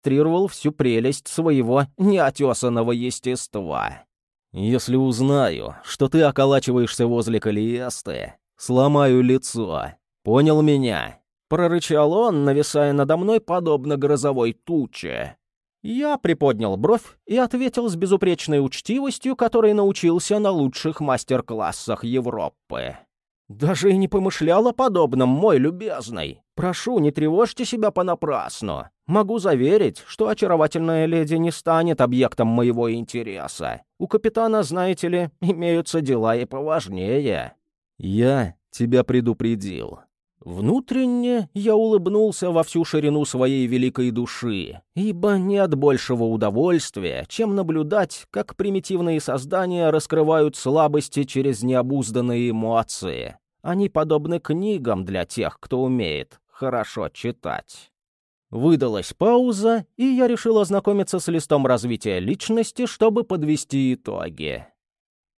демонстрировал всю прелесть своего неотесанного естества. «Если узнаю, что ты околачиваешься возле Калиесты, сломаю лицо. Понял меня?» Прорычал он, нависая надо мной, подобно грозовой туче. Я приподнял бровь и ответил с безупречной учтивостью, которой научился на лучших мастер-классах Европы. «Даже и не помышлял о подобном, мой любезный. Прошу, не тревожьте себя понапрасну. Могу заверить, что очаровательная леди не станет объектом моего интереса. У капитана, знаете ли, имеются дела и поважнее». «Я тебя предупредил», Внутренне я улыбнулся во всю ширину своей великой души, ибо не от большего удовольствия, чем наблюдать, как примитивные создания раскрывают слабости через необузданные эмоции. Они подобны книгам для тех, кто умеет хорошо читать. Выдалась пауза, и я решил ознакомиться с листом развития личности, чтобы подвести итоги.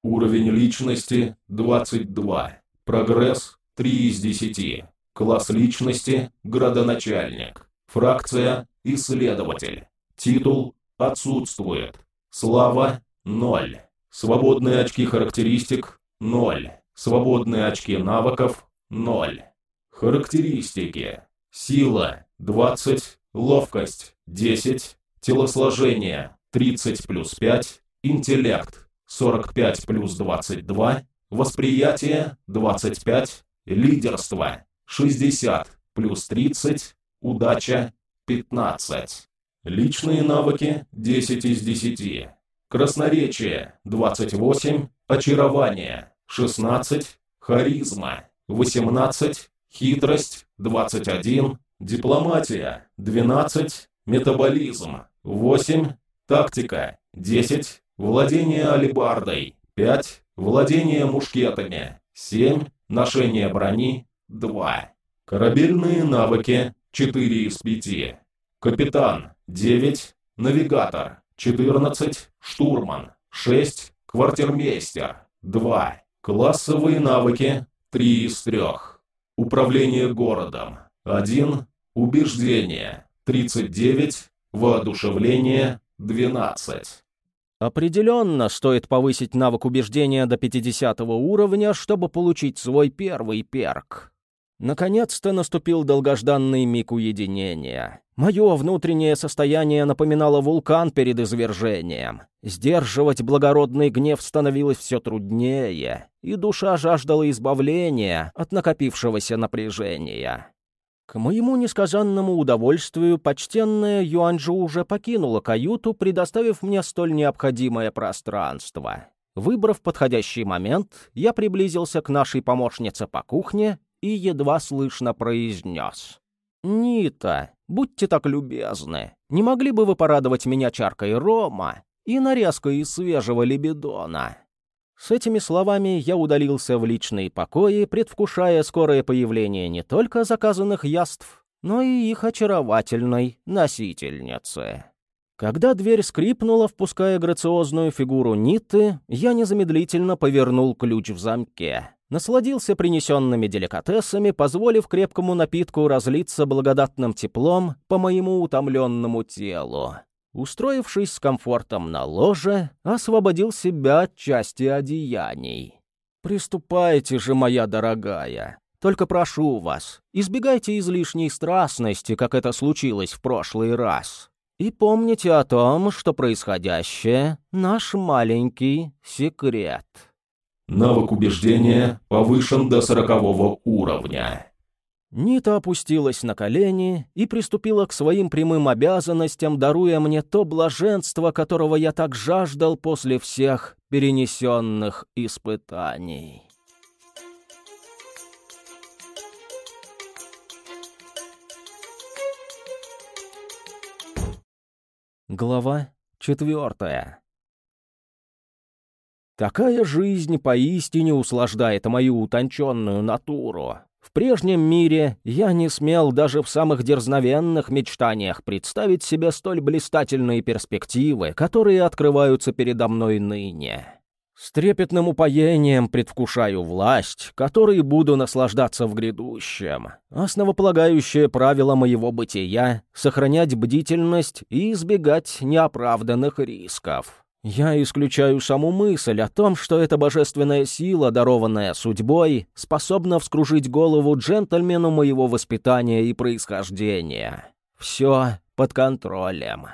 Уровень личности 22. Прогресс 3 из 10. Класс личности – градоначальник. Фракция – исследователь. Титул – отсутствует. Слава – 0. Свободные очки характеристик – 0. Свободные очки навыков – 0. Характеристики. Сила – 20. Ловкость – 10. Телосложение – 30 плюс 5. Интеллект – 45 плюс 22. Восприятие – 25. Лидерство 60 плюс 30, удача 15. Личные навыки 10 из 10. Красноречие 28, очарование 16, харизма 18, хитрость 21, дипломатия 12, метаболизм 8, тактика 10, владение алебардой 5, владение мушкетами 7, ношение брони 2. Корабельные навыки 4 из 5. Капитан 9. Навигатор 14. Штурман 6. Квартирмейстер 2. Классовые навыки 3 из 3. Управление городом 1. Убеждение 39. Воодушевление 12. Определенно стоит повысить навык убеждения до 50 уровня, чтобы получить свой первый перк. Наконец-то наступил долгожданный миг уединения. Мое внутреннее состояние напоминало вулкан перед извержением. Сдерживать благородный гнев становилось все труднее, и душа жаждала избавления от накопившегося напряжения. К моему несказанному удовольствию почтенная Юанджу уже покинула каюту, предоставив мне столь необходимое пространство. Выбрав подходящий момент, я приблизился к нашей помощнице по кухне и едва слышно произнес. «Нита, будьте так любезны, не могли бы вы порадовать меня чаркой рома и нарезкой из свежего лебедона?» С этими словами я удалился в личные покои, предвкушая скорое появление не только заказанных яств, но и их очаровательной носительницы. Когда дверь скрипнула, впуская грациозную фигуру Ниты, я незамедлительно повернул ключ в замке насладился принесенными деликатесами, позволив крепкому напитку разлиться благодатным теплом по моему утомленному телу. Устроившись с комфортом на ложе, освободил себя от части одеяний. «Приступайте же, моя дорогая. Только прошу вас, избегайте излишней страстности, как это случилось в прошлый раз. И помните о том, что происходящее — наш маленький секрет». Навык убеждения повышен до сорокового уровня. Нита опустилась на колени и приступила к своим прямым обязанностям, даруя мне то блаженство, которого я так жаждал после всех перенесенных испытаний. Глава четвертая. Такая жизнь поистине услаждает мою утонченную натуру. В прежнем мире я не смел даже в самых дерзновенных мечтаниях представить себе столь блистательные перспективы, которые открываются передо мной ныне. С трепетным упоением предвкушаю власть, которой буду наслаждаться в грядущем. Основополагающее правило моего бытия — сохранять бдительность и избегать неоправданных рисков. Я исключаю саму мысль о том, что эта божественная сила, дарованная судьбой, способна вскружить голову джентльмену моего воспитания и происхождения. Все под контролем.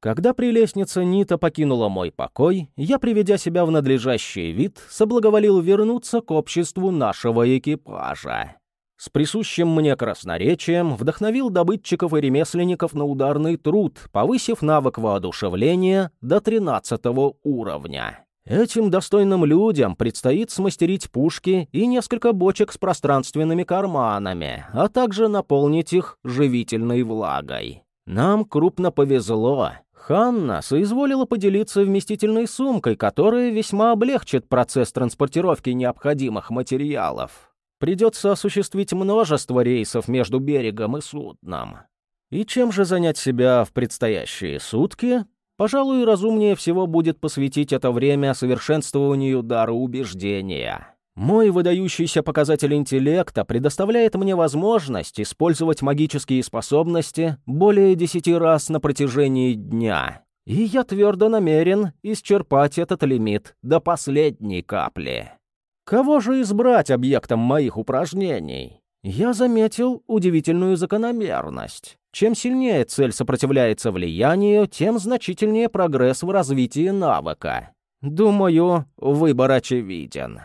Когда прелестница Нита покинула мой покой, я, приведя себя в надлежащий вид, соблаговолил вернуться к обществу нашего экипажа. С присущим мне красноречием вдохновил добытчиков и ремесленников на ударный труд, повысив навык воодушевления до 13 уровня. Этим достойным людям предстоит смастерить пушки и несколько бочек с пространственными карманами, а также наполнить их живительной влагой. Нам крупно повезло. Ханна соизволила поделиться вместительной сумкой, которая весьма облегчит процесс транспортировки необходимых материалов. Придется осуществить множество рейсов между берегом и судном. И чем же занять себя в предстоящие сутки? Пожалуй, разумнее всего будет посвятить это время совершенствованию дара убеждения. Мой выдающийся показатель интеллекта предоставляет мне возможность использовать магические способности более десяти раз на протяжении дня. И я твердо намерен исчерпать этот лимит до последней капли. Кого же избрать объектом моих упражнений? Я заметил удивительную закономерность. Чем сильнее цель сопротивляется влиянию, тем значительнее прогресс в развитии навыка. Думаю, выбор очевиден.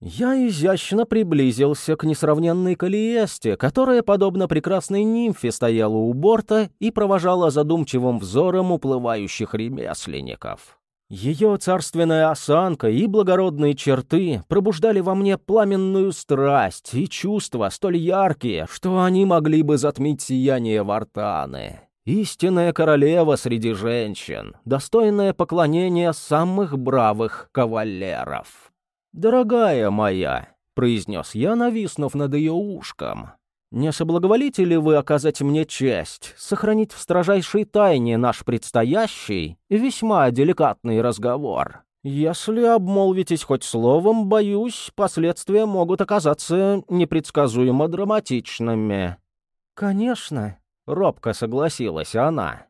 Я изящно приблизился к несравненной Калиесте, которая, подобно прекрасной нимфе, стояла у борта и провожала задумчивым взором уплывающих ремесленников. Ее царственная осанка и благородные черты пробуждали во мне пламенную страсть и чувства столь яркие, что они могли бы затмить сияние Вартаны. Истинная королева среди женщин, достойная поклонения самых бравых кавалеров. «Дорогая моя», — произнес я, нависнув над ее ушком, «не соблаговолите ли вы оказать мне честь, сохранить в строжайшей тайне наш предстоящий весьма деликатный разговор? Если обмолвитесь хоть словом, боюсь, последствия могут оказаться непредсказуемо драматичными». «Конечно», — робко согласилась она.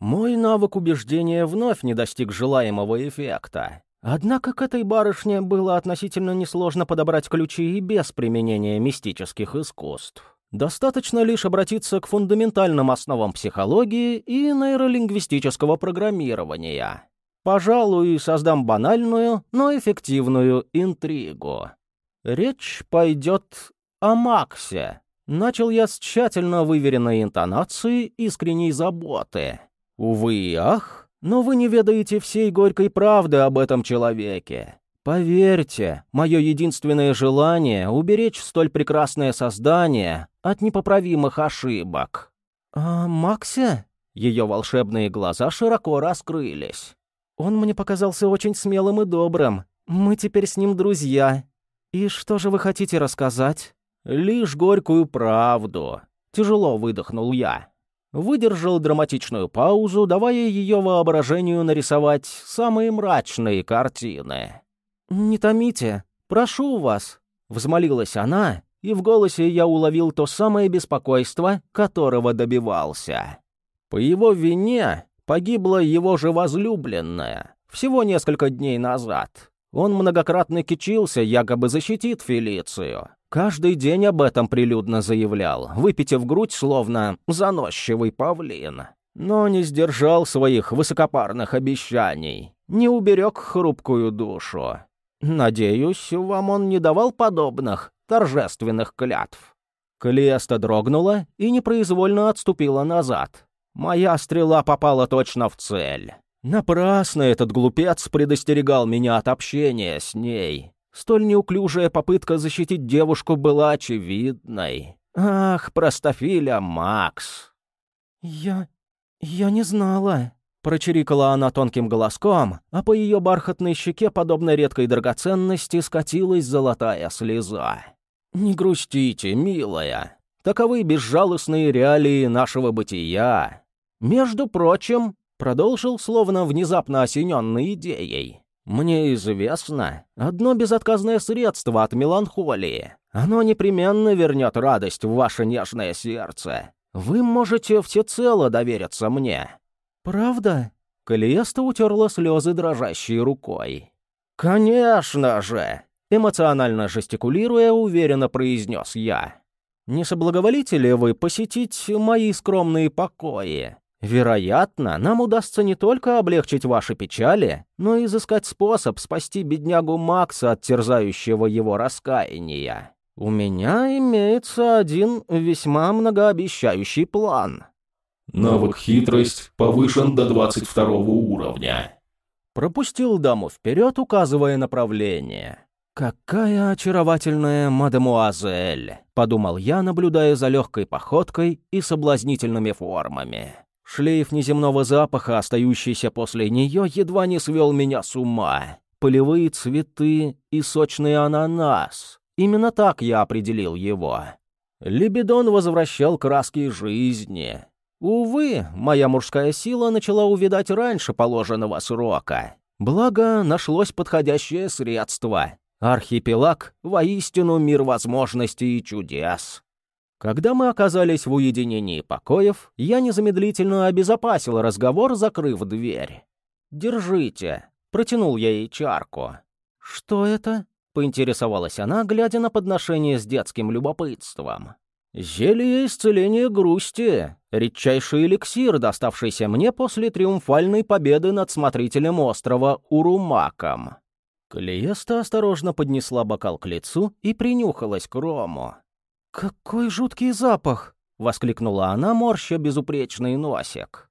Мой навык убеждения вновь не достиг желаемого эффекта. Однако к этой барышне было относительно несложно подобрать ключи и без применения мистических искусств. Достаточно лишь обратиться к фундаментальным основам психологии и нейролингвистического программирования. Пожалуй, создам банальную, но эффективную интригу. Речь пойдет о Максе. Начал я с тщательно выверенной интонацией искренней заботы. Увы и ах, но вы не ведаете всей горькой правды об этом человеке. Поверьте, мое единственное желание — уберечь столь прекрасное создание от непоправимых ошибок». «А Максе?» Ее волшебные глаза широко раскрылись. «Он мне показался очень смелым и добрым. Мы теперь с ним друзья. И что же вы хотите рассказать?» «Лишь горькую правду», — тяжело выдохнул я выдержал драматичную паузу, давая ее воображению нарисовать самые мрачные картины. «Не томите, прошу вас», — взмолилась она, и в голосе я уловил то самое беспокойство, которого добивался. По его вине погибла его же возлюбленная всего несколько дней назад. Он многократно кичился, якобы защитит Фелицию, Каждый день об этом прилюдно заявлял, выпитив грудь, словно заносчивый павлин. Но не сдержал своих высокопарных обещаний, не уберег хрупкую душу. Надеюсь, вам он не давал подобных торжественных клятв. Клеста дрогнула и непроизвольно отступила назад. Моя стрела попала точно в цель. Напрасно этот глупец предостерегал меня от общения с ней. Столь неуклюжая попытка защитить девушку была очевидной. Ах, простофиля Макс. «Я... я не знала», — прочирикала она тонким голоском, а по ее бархатной щеке, подобно редкой драгоценности, скатилась золотая слеза. «Не грустите, милая. Таковы безжалостные реалии нашего бытия. Между прочим, продолжил, словно внезапно осененной идеей. Мне известно одно безотказное средство от меланхолии. Оно непременно вернет радость в ваше нежное сердце. Вы можете всецело довериться мне». «Правда?» Калиеста утерла слезы дрожащей рукой. «Конечно же!» Эмоционально жестикулируя, уверенно произнес я. «Не соблаговолите ли вы посетить мои скромные покои? Вероятно, нам удастся не только облегчить ваши печали, но и изыскать способ спасти беднягу Макса от терзающего его раскаяния. У меня имеется один весьма многообещающий план». Навык «Хитрость» повышен до 22 уровня. Пропустил даму вперед, указывая направление. «Какая очаровательная мадемуазель!» — подумал я, наблюдая за легкой походкой и соблазнительными формами. Шлейф неземного запаха, остающийся после нее, едва не свел меня с ума. Полевые цветы и сочный ананас. Именно так я определил его. Лебедон возвращал краски жизни. Увы, моя мужская сила начала увидать раньше положенного срока. Благо, нашлось подходящее средство. Архипелаг — воистину мир возможностей и чудес. Когда мы оказались в уединении покоев, я незамедлительно обезопасил разговор, закрыв дверь. «Держите», — протянул я ей чарку. «Что это?» — поинтересовалась она, глядя на подношение с детским любопытством. «Зелье исцеления грусти, редчайший эликсир, доставшийся мне после триумфальной победы над смотрителем острова Урумаком». Калиеста осторожно поднесла бокал к лицу и принюхалась к рому. «Какой жуткий запах!» — воскликнула она, морща безупречный носик.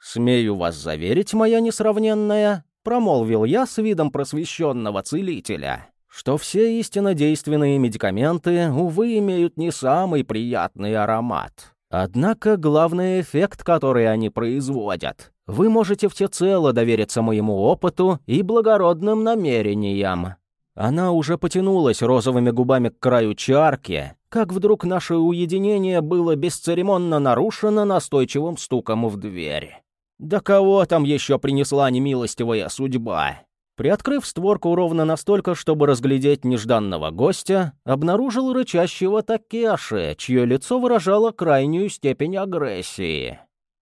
«Смею вас заверить, моя несравненная», — промолвил я с видом просвещенного целителя, что все истинно действенные медикаменты, увы, имеют не самый приятный аромат. Однако главный эффект, который они производят, вы можете всецело довериться моему опыту и благородным намерениям. Она уже потянулась розовыми губами к краю чарки, как вдруг наше уединение было бесцеремонно нарушено настойчивым стуком в дверь. Да кого там еще принесла немилостивая судьба? Приоткрыв створку ровно настолько, чтобы разглядеть нежданного гостя, обнаружил рычащего Такеши, чье лицо выражало крайнюю степень агрессии.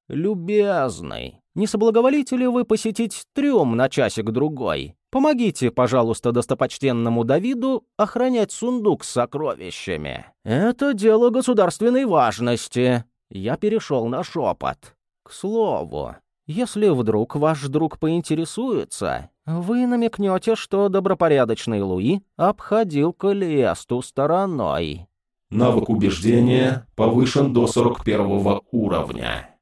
«Любезный, не соблаговолите ли вы посетить трюм на часик-другой? Помогите, пожалуйста, достопочтенному Давиду охранять сундук с сокровищами. Это дело государственной важности. Я перешел на шепот. К слову, если вдруг ваш друг поинтересуется, вы намекнете, что добропорядочный Луи обходил Калиесту стороной. Навык убеждения повышен до 41 уровня.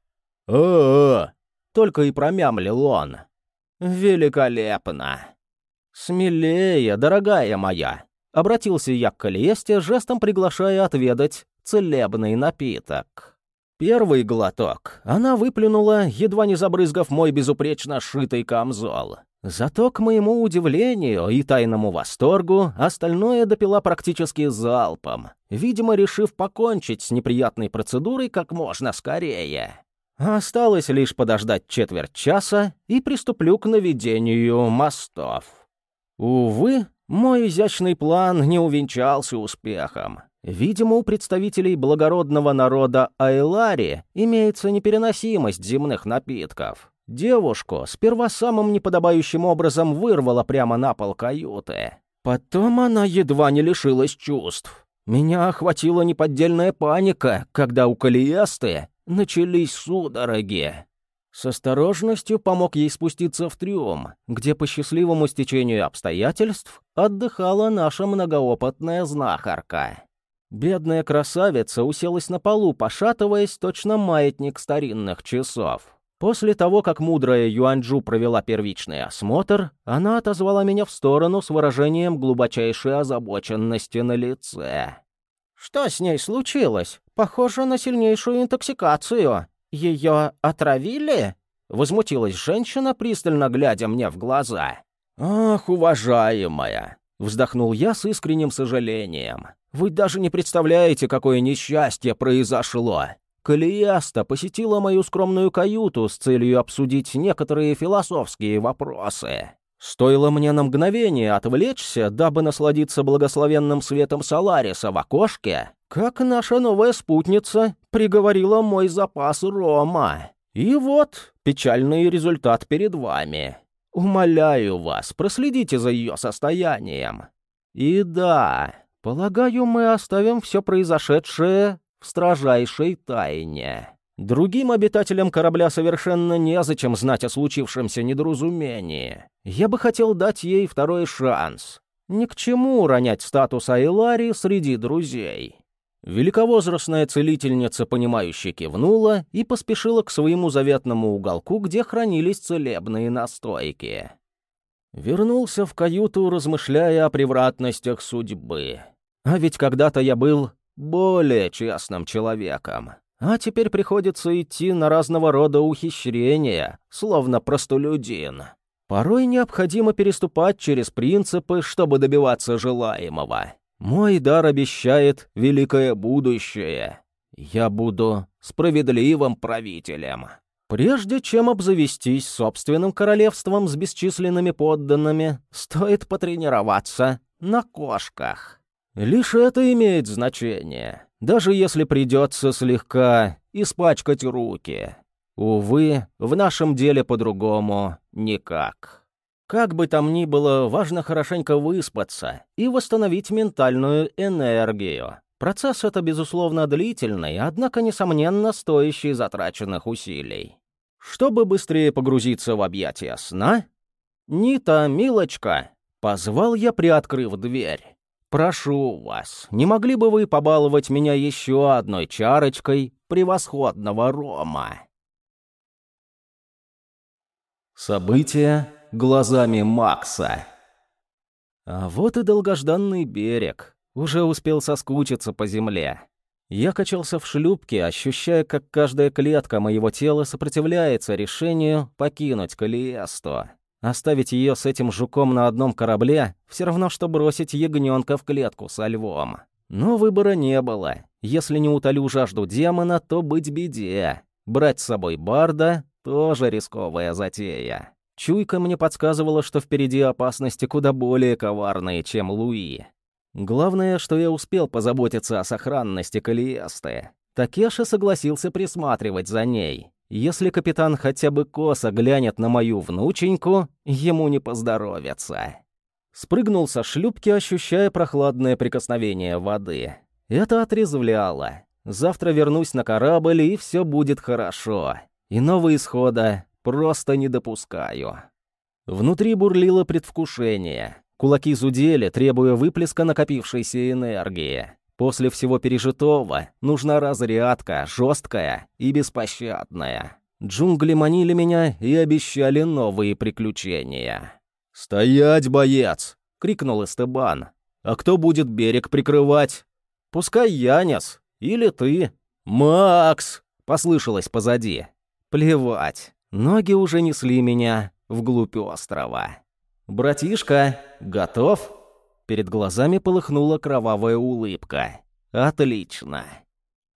«О-о-о!» — только и промямлил он. «Великолепно!» «Смелее, дорогая моя!» — обратился я к Калиесте, жестом приглашая отведать целебный напиток. Первый глоток она выплюнула, едва не забрызгав мой безупречно сшитый камзол. Зато, к моему удивлению и тайному восторгу, остальное допила практически залпом, видимо, решив покончить с неприятной процедурой как можно скорее. Осталось лишь подождать четверть часа и приступлю к наведению мостов. Увы, мой изящный план не увенчался успехом. Видимо, у представителей благородного народа Айлари имеется непереносимость земных напитков. Девушку сперва самым неподобающим образом вырвала прямо на пол каюты. Потом она едва не лишилась чувств. Меня охватила неподдельная паника, когда у Калиесты начались судороги. С осторожностью помог ей спуститься в трюм, где по счастливому стечению обстоятельств отдыхала наша многоопытная знахарка. Бедная красавица уселась на полу, пошатываясь, точно маятник старинных часов. После того, как мудрая Юанджу провела первичный осмотр, она отозвала меня в сторону с выражением глубочайшей озабоченности на лице. «Что с ней случилось? Похоже на сильнейшую интоксикацию», «Ее отравили?» — возмутилась женщина, пристально глядя мне в глаза. «Ах, уважаемая!» — вздохнул я с искренним сожалением. «Вы даже не представляете, какое несчастье произошло!» Калиаста посетила мою скромную каюту с целью обсудить некоторые философские вопросы. Стоило мне на мгновение отвлечься, дабы насладиться благословенным светом Солариса в окошке, как наша новая спутница приговорила мой запас рома. И вот печальный результат перед вами. Умоляю вас, проследите за ее состоянием. И да, полагаю, мы оставим все произошедшее в строжайшей тайне. Другим обитателям корабля совершенно незачем знать о случившемся недоразумении. Я бы хотел дать ей второй шанс. Ни к чему ронять статус Айлари среди друзей. Великовозрастная целительница, понимающе кивнула и поспешила к своему заветному уголку, где хранились целебные настойки. Вернулся в каюту, размышляя о превратностях судьбы. А ведь когда-то я был более честным человеком. А теперь приходится идти на разного рода ухищрения, словно простолюдин. Порой необходимо переступать через принципы, чтобы добиваться желаемого. Мой дар обещает великое будущее. Я буду справедливым правителем. Прежде чем обзавестись собственным королевством с бесчисленными подданными, стоит потренироваться на кошках. Лишь это имеет значение даже если придется слегка испачкать руки. Увы, в нашем деле по-другому никак. Как бы там ни было, важно хорошенько выспаться и восстановить ментальную энергию. Процесс это, безусловно, длительный, однако, несомненно, стоящий затраченных усилий. Чтобы быстрее погрузиться в объятия сна... «Нита, милочка!» — позвал я, приоткрыв дверь. «Прошу вас, не могли бы вы побаловать меня еще одной чарочкой превосходного рома?» События глазами Макса. А вот и долгожданный берег. Уже успел соскучиться по земле. Я качался в шлюпке, ощущая, как каждая клетка моего тела сопротивляется решению покинуть Калиесту. Оставить ее с этим жуком на одном корабле — все равно, что бросить ягненка в клетку со львом. Но выбора не было. Если не утолю жажду демона, то быть беде. Брать с собой барда — тоже рисковая затея. Чуйка мне подсказывала, что впереди опасности куда более коварные, чем Луи. Главное, что я успел позаботиться о сохранности Калиесты. Такеша согласился присматривать за ней. Если капитан хотя бы косо глянет на мою внученьку, ему не поздоровится. Спрыгнул со шлюпки, ощущая прохладное прикосновение воды. Это отрезвляло. Завтра вернусь на корабль, и все будет хорошо. Иного исхода просто не допускаю. Внутри бурлило предвкушение. Кулаки зудели, требуя выплеска накопившейся энергии. После всего пережитого нужна разрядка, жесткая и беспощадная. Джунгли манили меня и обещали новые приключения. «Стоять, боец!» — крикнул Эстебан. «А кто будет берег прикрывать?» «Пускай Янис. Или ты». «Макс!» — послышалось позади. «Плевать. Ноги уже несли меня вглубь острова». «Братишка, готов?» Перед глазами полыхнула кровавая улыбка. «Отлично!»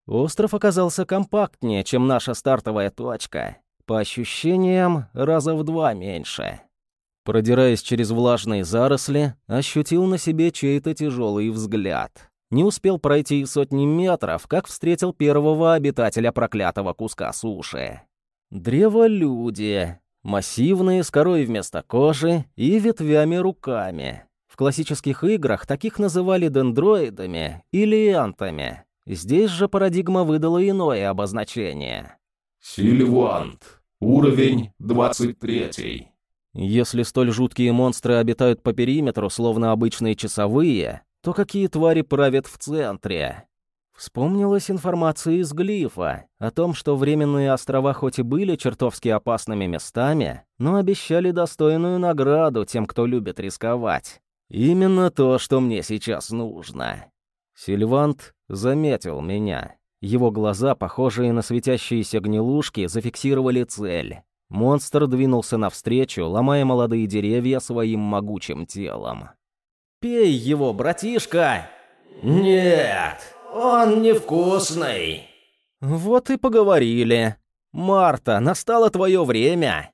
Остров оказался компактнее, чем наша стартовая точка. По ощущениям, раза в два меньше. Продираясь через влажные заросли, ощутил на себе чей-то тяжелый взгляд. Не успел пройти и сотни метров, как встретил первого обитателя проклятого куска суши. Древолюди. Массивные, с корой вместо кожи и ветвями руками. В классических играх таких называли дендроидами или антами. Здесь же парадигма выдала иное обозначение. Сильвант. Уровень 23. Если столь жуткие монстры обитают по периметру, словно обычные часовые, то какие твари правят в центре? Вспомнилась информация из глифа о том, что временные острова хоть и были чертовски опасными местами, но обещали достойную награду тем, кто любит рисковать. Именно то, что мне сейчас нужно. Сильвант заметил меня. Его глаза, похожие на светящиеся гнилушки, зафиксировали цель. Монстр двинулся навстречу, ломая молодые деревья своим могучим телом. «Пей его, братишка!» «Нет, он невкусный!» «Вот и поговорили. Марта, настало твое время!»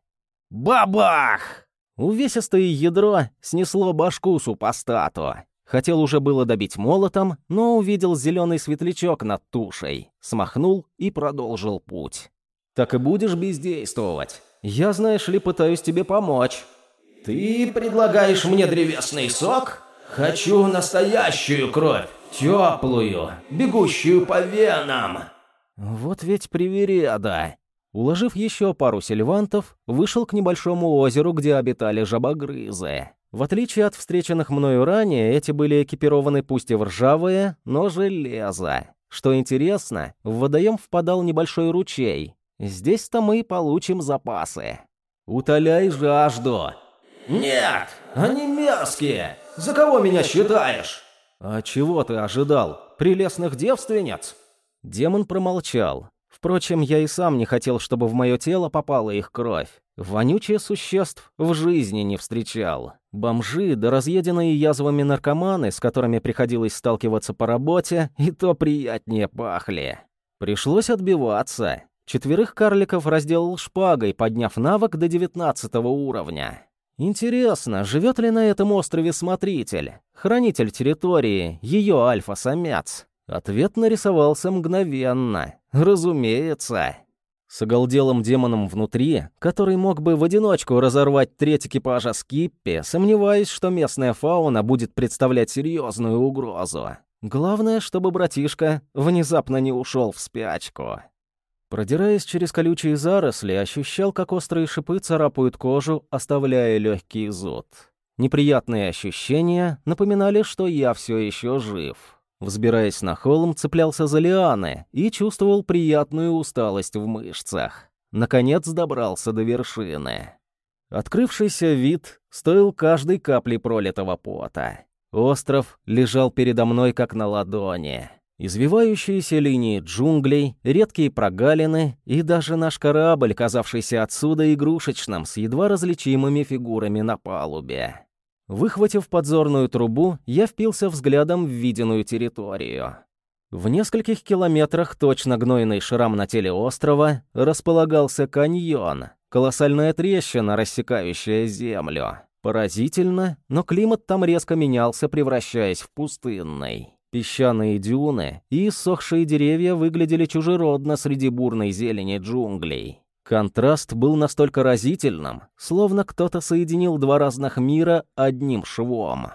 «Бабах!» Увесистое ядро снесло башку супостату. Хотел уже было добить молотом, но увидел зеленый светлячок над тушей, смахнул и продолжил путь. «Так и будешь бездействовать. Я, знаешь ли, пытаюсь тебе помочь». «Ты предлагаешь мне древесный сок? Хочу настоящую кровь, теплую, бегущую по венам». Вот ведь привереда. Уложив еще пару сильвантов, вышел к небольшому озеру, где обитали жабогрызы. В отличие от встреченных мною ранее, эти были экипированы пусть и в ржавые, но железо. Что интересно, в водоем впадал небольшой ручей. Здесь-то мы получим запасы. «Утоляй жажду!» «Нет, они мерзкие! За кого меня считаешь?» «А чего ты ожидал? Прелестных девственниц?» Демон промолчал. Впрочем, я и сам не хотел, чтобы в мое тело попала их кровь. Вонючие существ в жизни не встречал. Бомжи да разъеденные язвами наркоманы, с которыми приходилось сталкиваться по работе, и то приятнее пахли. Пришлось отбиваться. Четверых карликов разделал шпагой, подняв навык до девятнадцатого уровня. Интересно, живет ли на этом острове Смотритель, хранитель территории, ее альфа-самец? Ответ нарисовался мгновенно. Разумеется. С оголделым демоном внутри, который мог бы в одиночку разорвать треть экипажа Скиппи, сомневаюсь, что местная фауна будет представлять серьезную угрозу. Главное, чтобы братишка внезапно не ушел в спячку. Продираясь через колючие заросли, ощущал, как острые шипы царапают кожу, оставляя легкий зуд. Неприятные ощущения напоминали, что я все еще жив. Взбираясь на холм, цеплялся за лианы и чувствовал приятную усталость в мышцах. Наконец добрался до вершины. Открывшийся вид стоил каждой капли пролитого пота. Остров лежал передо мной как на ладони. Извивающиеся линии джунглей, редкие прогалины и даже наш корабль, казавшийся отсюда игрушечным, с едва различимыми фигурами на палубе. Выхватив подзорную трубу, я впился взглядом в виденную территорию. В нескольких километрах точно гнойный шрам на теле острова располагался каньон, колоссальная трещина, рассекающая землю. Поразительно, но климат там резко менялся, превращаясь в пустынный. Песчаные дюны и иссохшие деревья выглядели чужеродно среди бурной зелени джунглей. Контраст был настолько разительным, словно кто-то соединил два разных мира одним швом.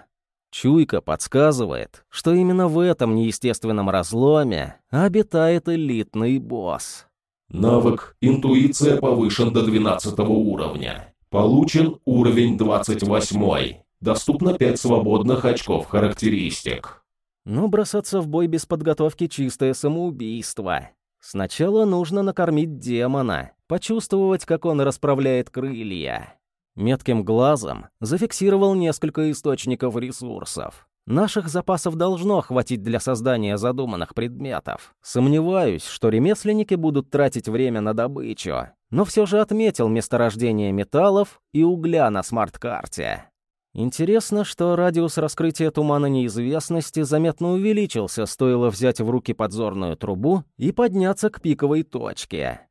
Чуйка подсказывает, что именно в этом неестественном разломе обитает элитный босс. Навык «Интуиция» повышен до 12 уровня. Получен уровень 28. Доступно 5 свободных очков характеристик. Но бросаться в бой без подготовки — чистое самоубийство. Сначала нужно накормить демона, почувствовать, как он расправляет крылья. Метким глазом зафиксировал несколько источников ресурсов. Наших запасов должно хватить для создания задуманных предметов. Сомневаюсь, что ремесленники будут тратить время на добычу, но все же отметил месторождение металлов и угля на смарт-карте. Интересно, что радиус раскрытия тумана неизвестности заметно увеличился, стоило взять в руки подзорную трубу и подняться к пиковой точке.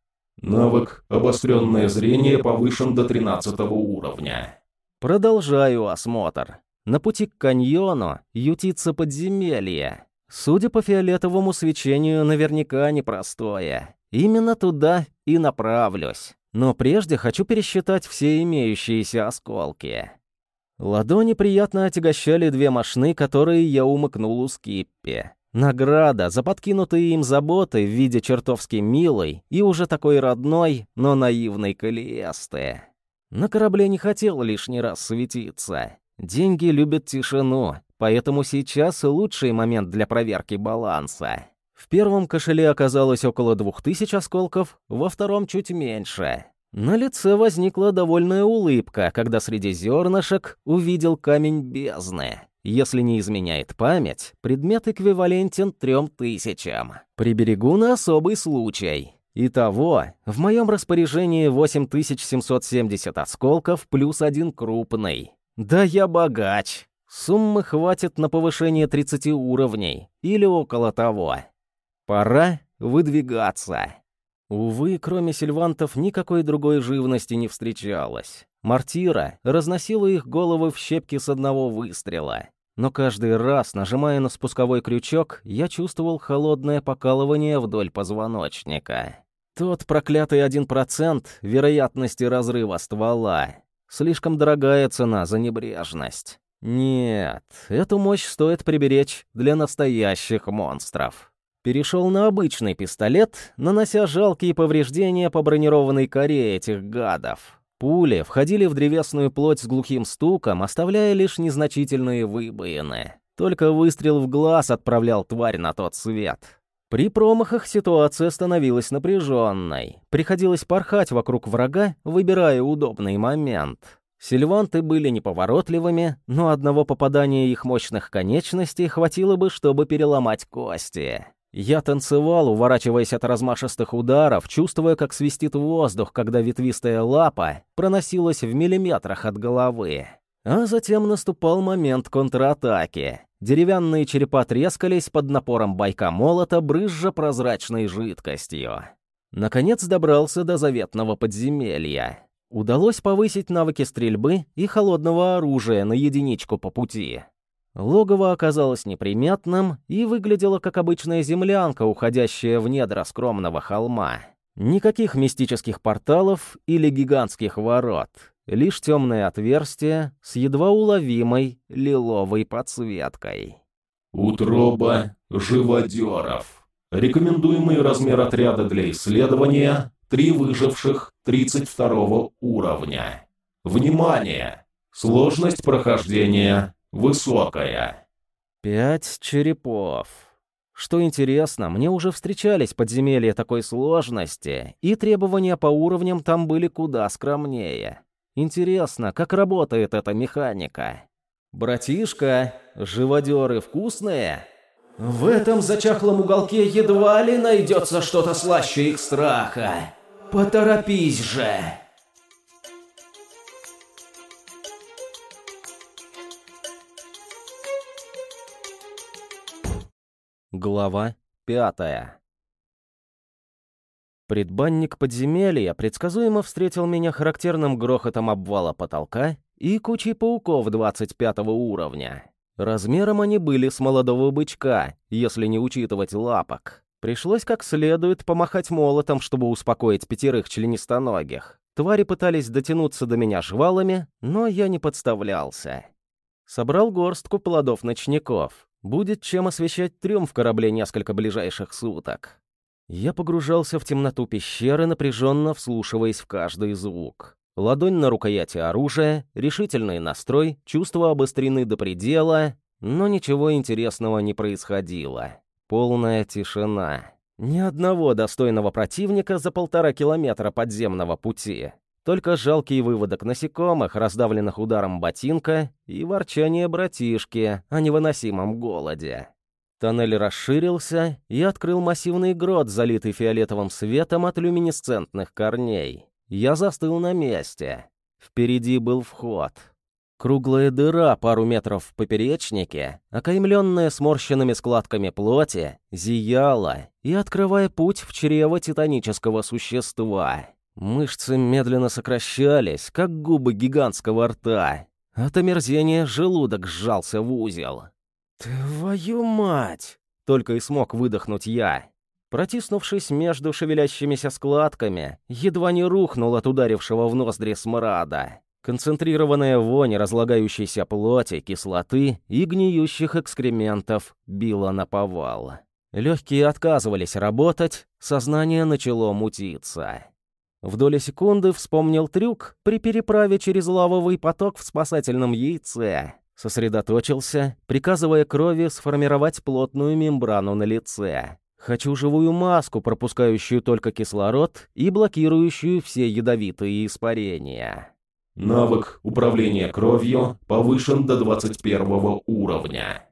Навык «Обостренное зрение» повышен до 13 уровня. Продолжаю осмотр. На пути к каньону ютится подземелье. Судя по фиолетовому свечению, наверняка непростое. Именно туда и направлюсь. Но прежде хочу пересчитать все имеющиеся осколки. Ладони приятно отягощали две мошны, которые я умыкнул у Скиппи. Награда за подкинутые им заботы в виде чертовски милой и уже такой родной, но наивной Калиесты. На корабле не хотел лишний раз светиться. Деньги любят тишину, поэтому сейчас лучший момент для проверки баланса. В первом кошеле оказалось около двух тысяч осколков, во втором чуть меньше. На лице возникла довольная улыбка, когда среди зернышек увидел камень бездны. Если не изменяет память, предмет эквивалентен трем тысячам. Приберегу на особый случай. Итого, в моем распоряжении 8770 осколков плюс один крупный. Да я богач. Суммы хватит на повышение 30 уровней, или около того. Пора выдвигаться. Увы, кроме сильвантов, никакой другой живности не встречалось. Мортира разносила их головы в щепки с одного выстрела. Но каждый раз, нажимая на спусковой крючок, я чувствовал холодное покалывание вдоль позвоночника. Тот проклятый один процент вероятности разрыва ствола. Слишком дорогая цена за небрежность. Нет, эту мощь стоит приберечь для настоящих монстров. Перешел на обычный пистолет, нанося жалкие повреждения по бронированной коре этих гадов. Пули входили в древесную плоть с глухим стуком, оставляя лишь незначительные выбоины. Только выстрел в глаз отправлял тварь на тот свет. При промахах ситуация становилась напряженной. Приходилось порхать вокруг врага, выбирая удобный момент. Сильванты были неповоротливыми, но одного попадания их мощных конечностей хватило бы, чтобы переломать кости. Я танцевал, уворачиваясь от размашистых ударов, чувствуя, как свистит воздух, когда ветвистая лапа проносилась в миллиметрах от головы. А затем наступал момент контратаки. Деревянные черепа трескались под напором байка молота, брызжа прозрачной жидкостью. Наконец добрался до заветного подземелья. Удалось повысить навыки стрельбы и холодного оружия на единичку по пути. Логово оказалось неприметным и выглядело как обычная землянка, уходящая в недра скромного холма. Никаких мистических порталов или гигантских ворот. Лишь темное отверстие с едва уловимой лиловой подсветкой. Утроба живодеров. Рекомендуемый размер отряда для исследования – три выживших 32 уровня. Внимание! Сложность прохождения Высокая. Пять черепов. Что интересно, мне уже встречались подземелья такой сложности, и требования по уровням там были куда скромнее. Интересно, как работает эта механика? «Братишка, живодеры вкусные?» «В этом зачахлом уголке едва ли найдется что-то слаще их страха. Поторопись же!» Глава пятая. Предбанник подземелья предсказуемо встретил меня характерным грохотом обвала потолка и кучей пауков 25 уровня. Размером они были с молодого бычка, если не учитывать лапок. Пришлось как следует помахать молотом, чтобы успокоить пятерых членистоногих. Твари пытались дотянуться до меня жвалами, но я не подставлялся. Собрал горстку плодов ночников. Будет чем освещать трюм в корабле несколько ближайших суток. Я погружался в темноту пещеры, напряженно вслушиваясь в каждый звук. Ладонь на рукояти оружия, решительный настрой, чувства обострены до предела, но ничего интересного не происходило. Полная тишина. Ни одного достойного противника за полтора километра подземного пути. Только жалкий выводок насекомых, раздавленных ударом ботинка, и ворчание братишки о невыносимом голоде. Тоннель расширился и открыл массивный грот, залитый фиолетовым светом от люминесцентных корней. Я застыл на месте. Впереди был вход. Круглая дыра пару метров в поперечнике, окаймленная сморщенными складками плоти, зияла и открывая путь в чрево титанического существа. Мышцы медленно сокращались, как губы гигантского рта. От омерзения желудок сжался в узел. «Твою мать!» — только и смог выдохнуть я. Протиснувшись между шевелящимися складками, едва не рухнул от ударившего в ноздри смрада. Концентрированная вонь разлагающейся плоти, кислоты и гниющих экскрементов била на повал. Легкие отказывались работать, сознание начало мутиться. В доли секунды вспомнил трюк при переправе через лавовый поток в спасательном яйце. Сосредоточился, приказывая крови сформировать плотную мембрану на лице. Хочу живую маску, пропускающую только кислород и блокирующую все ядовитые испарения. Навык управления кровью повышен до 21 уровня.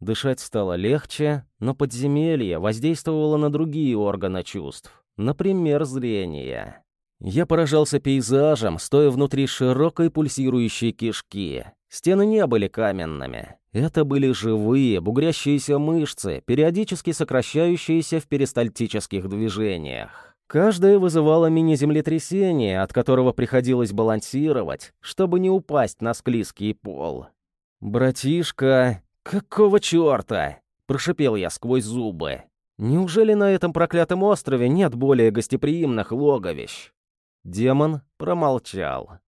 Дышать стало легче, но подземелье воздействовало на другие органы чувств, например, зрение. Я поражался пейзажем, стоя внутри широкой пульсирующей кишки. Стены не были каменными. Это были живые, бугрящиеся мышцы, периодически сокращающиеся в перистальтических движениях. Каждая вызывала мини-землетрясение, от которого приходилось балансировать, чтобы не упасть на склизкий пол. «Братишка, какого черта?» — прошипел я сквозь зубы. «Неужели на этом проклятом острове нет более гостеприимных логовищ?» Демон промолчал.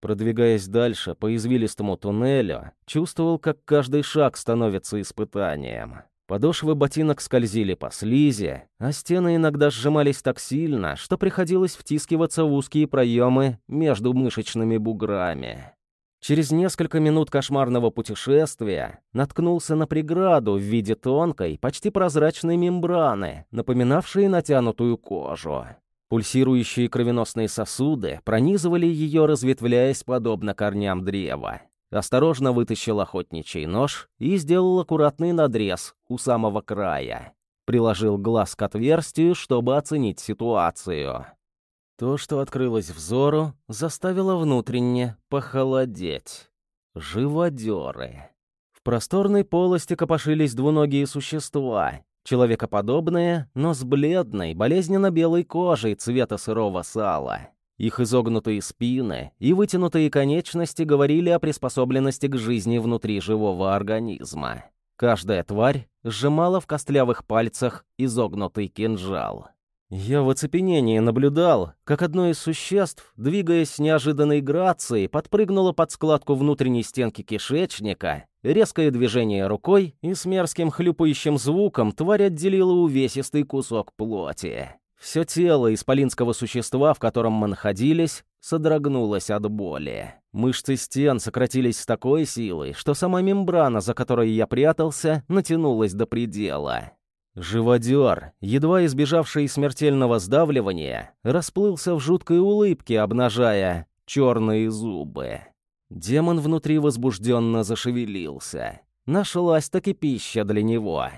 Продвигаясь дальше по извилистому туннелю, чувствовал, как каждый шаг становится испытанием. Подошвы ботинок скользили по слизи, а стены иногда сжимались так сильно, что приходилось втискиваться в узкие проемы между мышечными буграми. Через несколько минут кошмарного путешествия наткнулся на преграду в виде тонкой, почти прозрачной мембраны, напоминавшей натянутую кожу. Пульсирующие кровеносные сосуды пронизывали ее, разветвляясь подобно корням древа. Осторожно вытащил охотничий нож и сделал аккуратный надрез у самого края. Приложил глаз к отверстию, чтобы оценить ситуацию. То, что открылось взору, заставило внутренне похолодеть. Живодеры. В просторной полости копошились двуногие существа, человекоподобные, но с бледной, болезненно-белой кожей цвета сырого сала. Их изогнутые спины и вытянутые конечности говорили о приспособленности к жизни внутри живого организма. Каждая тварь сжимала в костлявых пальцах изогнутый кинжал. Я в оцепенении наблюдал, как одно из существ, двигаясь неожиданной грацией, подпрыгнуло под складку внутренней стенки кишечника, резкое движение рукой и с мерзким хлюпающим звуком тварь отделила увесистый кусок плоти. Все тело исполинского существа, в котором мы находились, содрогнулось от боли. Мышцы стен сократились с такой силой, что сама мембрана, за которой я прятался, натянулась до предела. Живодер, едва избежавший смертельного сдавливания, расплылся в жуткой улыбке, обнажая черные зубы. Демон внутри возбужденно зашевелился. Нашлась таки пища для него.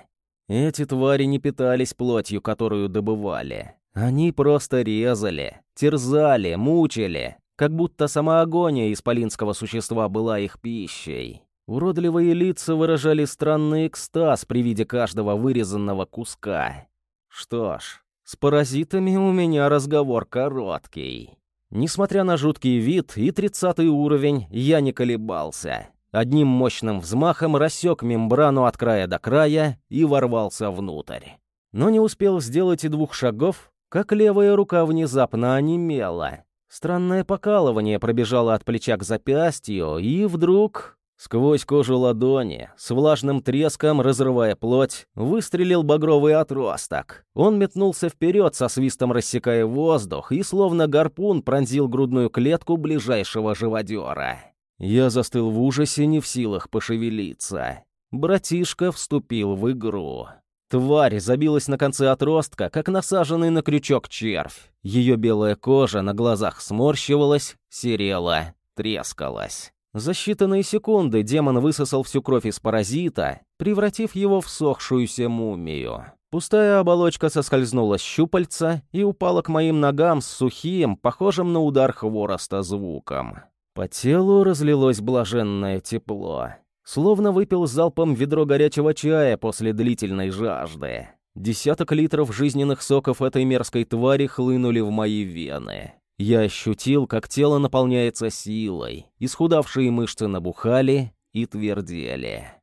Эти твари не питались плотью, которую добывали. Они просто резали, терзали, мучили, как будто сама агония исполинского существа была их пищей. Уродливые лица выражали странный экстаз при виде каждого вырезанного куска. Что ж, с паразитами у меня разговор короткий. Несмотря на жуткий вид и тридцатый уровень, я не колебался. Одним мощным взмахом рассек мембрану от края до края и ворвался внутрь. Но не успел сделать и двух шагов, как левая рука внезапно онемела. Странное покалывание пробежало от плеча к запястью, и вдруг... Сквозь кожу ладони, с влажным треском, разрывая плоть, выстрелил багровый отросток. Он метнулся вперед, со свистом рассекая воздух, и словно гарпун пронзил грудную клетку ближайшего живодера. Я застыл в ужасе, не в силах пошевелиться. Братишка вступил в игру. Тварь забилась на конце отростка, как насаженный на крючок червь. Ее белая кожа на глазах сморщивалась, серела, трескалась. За считанные секунды демон высосал всю кровь из паразита, превратив его в сохшуюся мумию. Пустая оболочка соскользнула с щупальца и упала к моим ногам с сухим, похожим на удар хвороста звуком. По телу разлилось блаженное тепло. Словно выпил залпом ведро горячего чая после длительной жажды. Десяток литров жизненных соков этой мерзкой твари хлынули в мои вены. Я ощутил, как тело наполняется силой, исхудавшие мышцы набухали и твердели.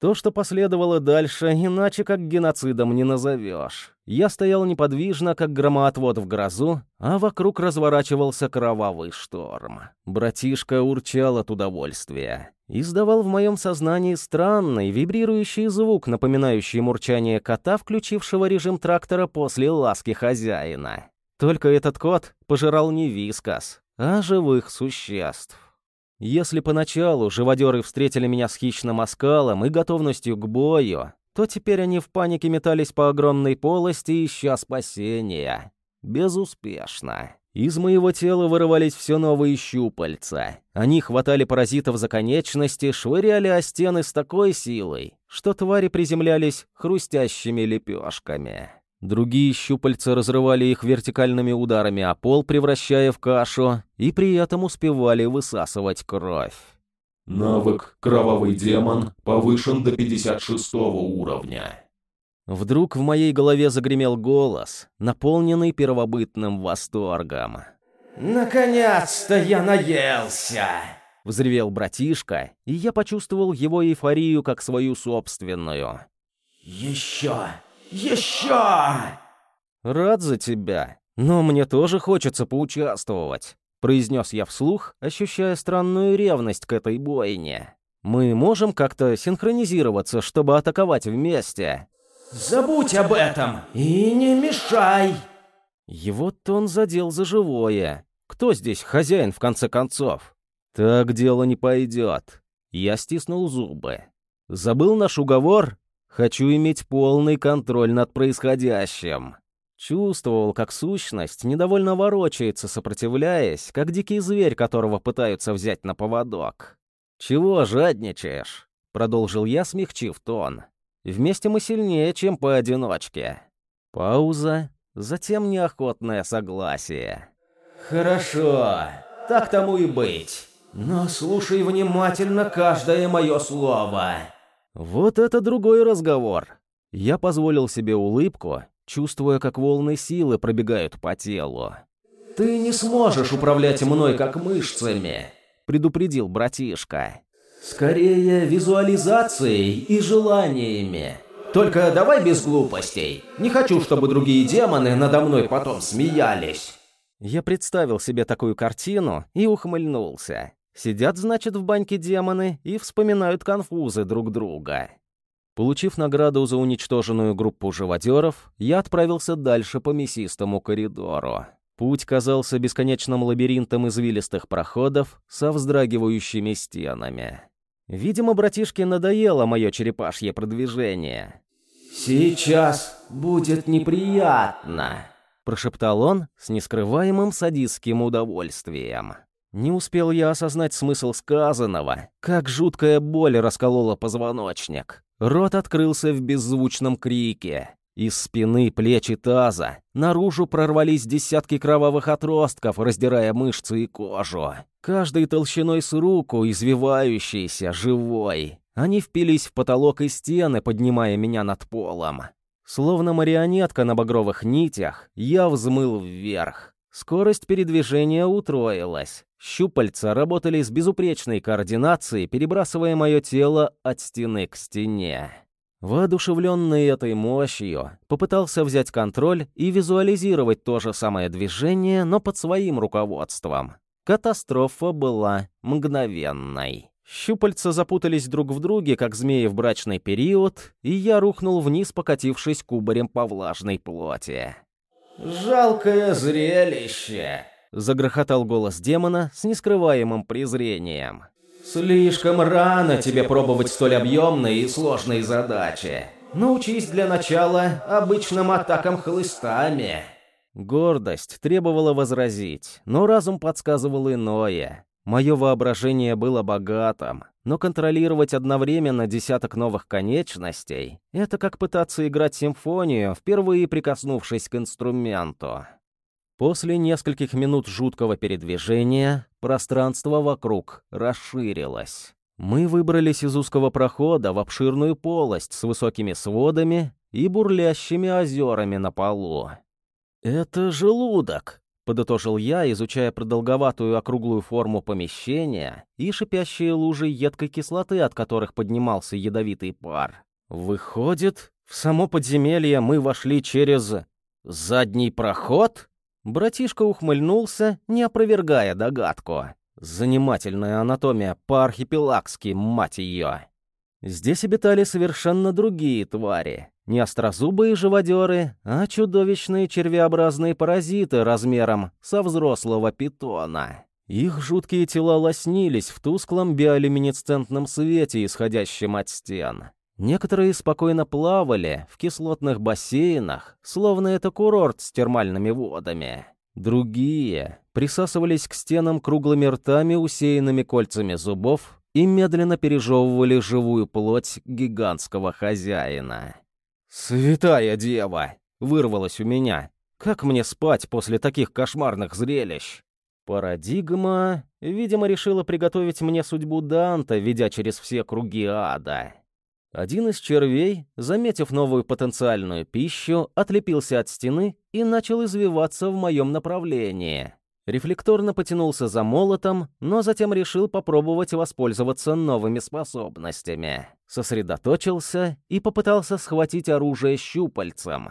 То, что последовало дальше, иначе как геноцидом не назовешь. Я стоял неподвижно, как громоотвод в грозу, а вокруг разворачивался кровавый шторм. Братишка урчал от удовольствия. Издавал в моем сознании странный, вибрирующий звук, напоминающий мурчание кота, включившего режим трактора после ласки хозяина. Только этот кот пожирал не вискас, а живых существ. Если поначалу живодеры встретили меня с хищным оскалом и готовностью к бою, то теперь они в панике метались по огромной полости, ища спасения. Безуспешно. Из моего тела вырывались все новые щупальца. Они хватали паразитов за конечности, швыряли о стены с такой силой, что твари приземлялись хрустящими лепешками. Другие щупальца разрывали их вертикальными ударами о пол, превращая в кашу, и при этом успевали высасывать кровь. Навык «Кровавый демон» повышен до 56 уровня. Вдруг в моей голове загремел голос, наполненный первобытным восторгом. «Наконец-то я наелся!» Взревел братишка, и я почувствовал его эйфорию как свою собственную. «Еще! Еще!» «Рад за тебя, но мне тоже хочется поучаствовать», произнес я вслух, ощущая странную ревность к этой бойне. «Мы можем как-то синхронизироваться, чтобы атаковать вместе?» «Забудь об этом и не мешай!» Его тон задел за живое. Кто здесь хозяин, в конце концов? Так дело не пойдет. Я стиснул зубы. Забыл наш уговор? Хочу иметь полный контроль над происходящим. Чувствовал, как сущность недовольно ворочается, сопротивляясь, как дикий зверь, которого пытаются взять на поводок. «Чего жадничаешь?» — продолжил я, смягчив тон. «Вместе мы сильнее, чем поодиночке». Пауза, затем неохотное согласие. «Хорошо, так тому и быть. Но слушай внимательно каждое мое слово». Вот это другой разговор. Я позволил себе улыбку, чувствуя, как волны силы пробегают по телу. «Ты не сможешь управлять мной как мышцами», — предупредил братишка. «Скорее визуализацией и желаниями. Только давай без глупостей. Не хочу, чтобы другие демоны надо мной потом смеялись». Я представил себе такую картину и ухмыльнулся. Сидят, значит, в баньке демоны и вспоминают конфузы друг друга. Получив награду за уничтоженную группу живодеров, я отправился дальше по мясистому коридору. Путь казался бесконечным лабиринтом извилистых проходов со вздрагивающими стенами. Видимо, братишке надоело мое черепашье продвижение. «Сейчас будет неприятно», — прошептал он с нескрываемым садистским удовольствием. Не успел я осознать смысл сказанного, как жуткая боль расколола позвоночник. Рот открылся в беззвучном крике. Из спины, плеч и таза наружу прорвались десятки кровавых отростков, раздирая мышцы и кожу. Каждой толщиной с руку, извивающейся, живой. Они впились в потолок и стены, поднимая меня над полом. Словно марионетка на багровых нитях, я взмыл вверх. Скорость передвижения утроилась. Щупальца работали с безупречной координацией, перебрасывая мое тело от стены к стене. Воодушевленный этой мощью, попытался взять контроль и визуализировать то же самое движение, но под своим руководством. Катастрофа была мгновенной. Щупальца запутались друг в друге, как змеи в брачный период, и я рухнул вниз, покатившись кубарем по влажной плоти. «Жалкое зрелище!» — загрохотал голос демона с нескрываемым презрением. «Слишком рано тебе пробовать столь объемные и сложные задачи. Научись для начала обычным атакам хлыстами». Гордость требовала возразить, но разум подсказывал иное. Мое воображение было богатым, но контролировать одновременно десяток новых конечностей — это как пытаться играть симфонию, впервые прикоснувшись к инструменту. После нескольких минут жуткого передвижения пространство вокруг расширилось. Мы выбрались из узкого прохода в обширную полость с высокими сводами и бурлящими озерами на полу. «Это желудок», — подытожил я, изучая продолговатую округлую форму помещения и шипящие лужи едкой кислоты, от которых поднимался ядовитый пар. «Выходит, в само подземелье мы вошли через... задний проход?» Братишка ухмыльнулся, не опровергая догадку. Занимательная анатомия по-архипелагски, мать ее. Здесь обитали совершенно другие твари. Не острозубые живодеры, а чудовищные червеобразные паразиты размером со взрослого питона. Их жуткие тела лоснились в тусклом биолюминесцентном свете, исходящем от стен. Некоторые спокойно плавали в кислотных бассейнах, словно это курорт с термальными водами. Другие присасывались к стенам круглыми ртами, усеянными кольцами зубов, и медленно пережевывали живую плоть гигантского хозяина. «Святая дева!» — вырвалось у меня. «Как мне спать после таких кошмарных зрелищ?» Парадигма, видимо, решила приготовить мне судьбу Данта, ведя через все круги ада. Один из червей, заметив новую потенциальную пищу, отлепился от стены и начал извиваться в моем направлении. Рефлекторно потянулся за молотом, но затем решил попробовать воспользоваться новыми способностями. Сосредоточился и попытался схватить оружие щупальцем.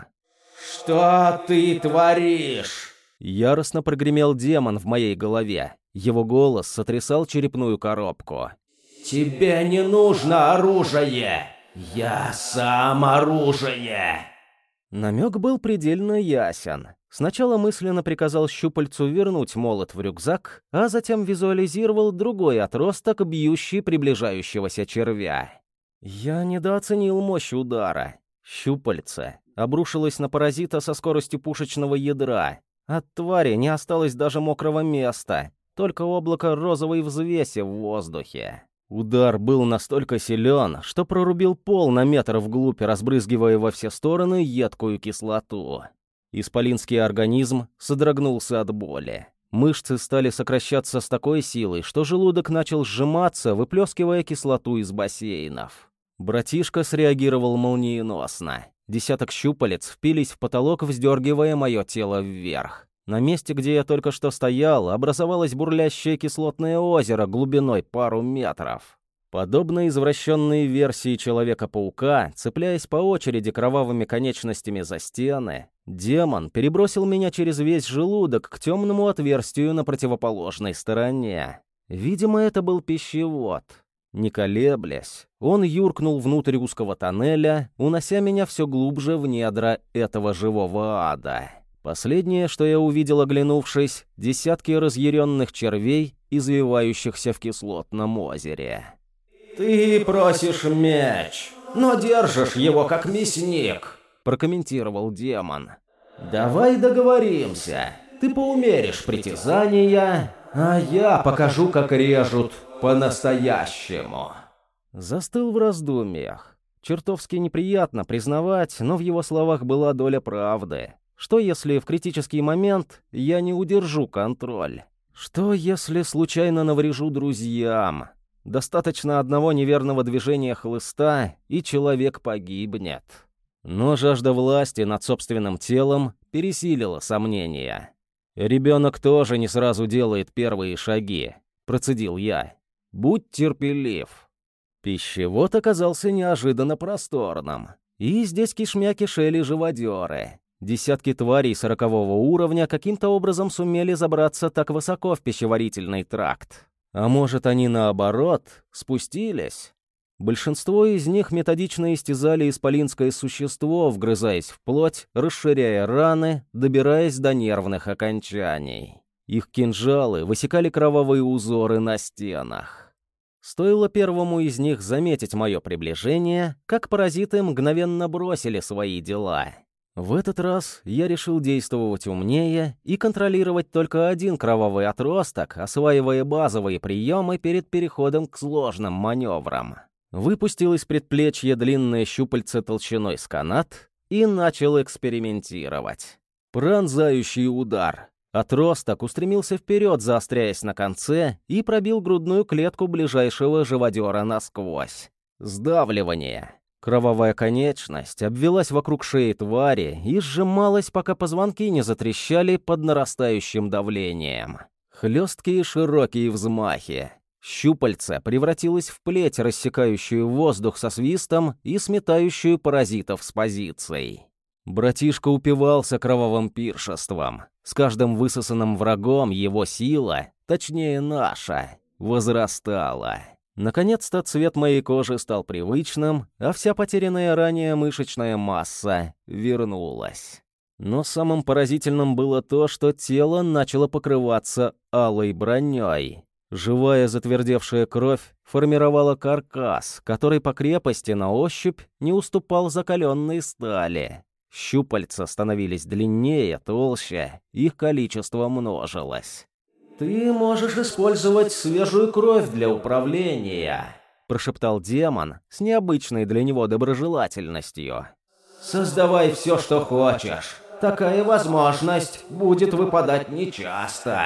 «Что ты творишь?» Яростно прогремел демон в моей голове. Его голос сотрясал черепную коробку. «Тебе не нужно оружие! Я сам оружие!» Намек был предельно ясен. Сначала мысленно приказал щупальцу вернуть молот в рюкзак, а затем визуализировал другой отросток, бьющий приближающегося червя. Я недооценил мощь удара. Щупальце обрушилось на паразита со скоростью пушечного ядра. От твари не осталось даже мокрого места, только облако розовой взвеси в воздухе. Удар был настолько силен, что прорубил пол на метр вглубь, разбрызгивая во все стороны едкую кислоту. Исполинский организм содрогнулся от боли. Мышцы стали сокращаться с такой силой, что желудок начал сжиматься, выплескивая кислоту из бассейнов. Братишка среагировал молниеносно. Десяток щупалец впились в потолок, вздергивая мое тело вверх. На месте, где я только что стоял, образовалось бурлящее кислотное озеро глубиной пару метров. Подобно извращенной версии Человека-паука, цепляясь по очереди кровавыми конечностями за стены, демон перебросил меня через весь желудок к темному отверстию на противоположной стороне. Видимо, это был пищевод. Не колеблясь, он юркнул внутрь узкого тоннеля, унося меня все глубже в недра этого живого ада. Последнее, что я увидел, оглянувшись, десятки разъяренных червей, извивающихся в кислотном озере. «Ты просишь мяч, но держишь его как мясник», — прокомментировал демон. «Давай договоримся. Ты поумеришь притязания, а я покажу, как режут по-настоящему». Застыл в раздумьях. Чертовски неприятно признавать, но в его словах была доля правды. Что если в критический момент я не удержу контроль? Что если случайно наврежу друзьям? Достаточно одного неверного движения хлыста, и человек погибнет. Но жажда власти над собственным телом пересилила сомнения. «Ребенок тоже не сразу делает первые шаги», — процедил я. «Будь терпелив». Пищевод оказался неожиданно просторным. И здесь кишмя кишели живодеры. Десятки тварей сорокового уровня каким-то образом сумели забраться так высоко в пищеварительный тракт. А может, они наоборот спустились? Большинство из них методично истязали исполинское существо, вгрызаясь в плоть, расширяя раны, добираясь до нервных окончаний. Их кинжалы высекали кровавые узоры на стенах. Стоило первому из них заметить мое приближение, как паразиты мгновенно бросили свои дела — в этот раз я решил действовать умнее и контролировать только один кровавый отросток, осваивая базовые приемы перед переходом к сложным маневрам. Выпустил из предплечья длинное щупальце толщиной с канат и начал экспериментировать. Пронзающий удар. Отросток устремился вперед, заостряясь на конце, и пробил грудную клетку ближайшего живодера насквозь. Сдавливание. Кровавая конечность обвелась вокруг шеи твари и сжималась, пока позвонки не затрещали под нарастающим давлением. Хлесткие широкие взмахи. Щупальце превратилось в плеть, рассекающую воздух со свистом и сметающую паразитов с позиций. Братишка упивался кровавым пиршеством. С каждым высосанным врагом его сила, точнее наша, возрастала. Наконец-то цвет моей кожи стал привычным, а вся потерянная ранее мышечная масса вернулась. Но самым поразительным было то, что тело начало покрываться алой броней. Живая затвердевшая кровь формировала каркас, который по крепости на ощупь не уступал закаленной стали. Щупальца становились длиннее, толще, их количество множилось. «Ты можешь использовать свежую кровь для управления», — прошептал демон с необычной для него доброжелательностью. «Создавай все, что хочешь. Такая возможность будет выпадать нечасто».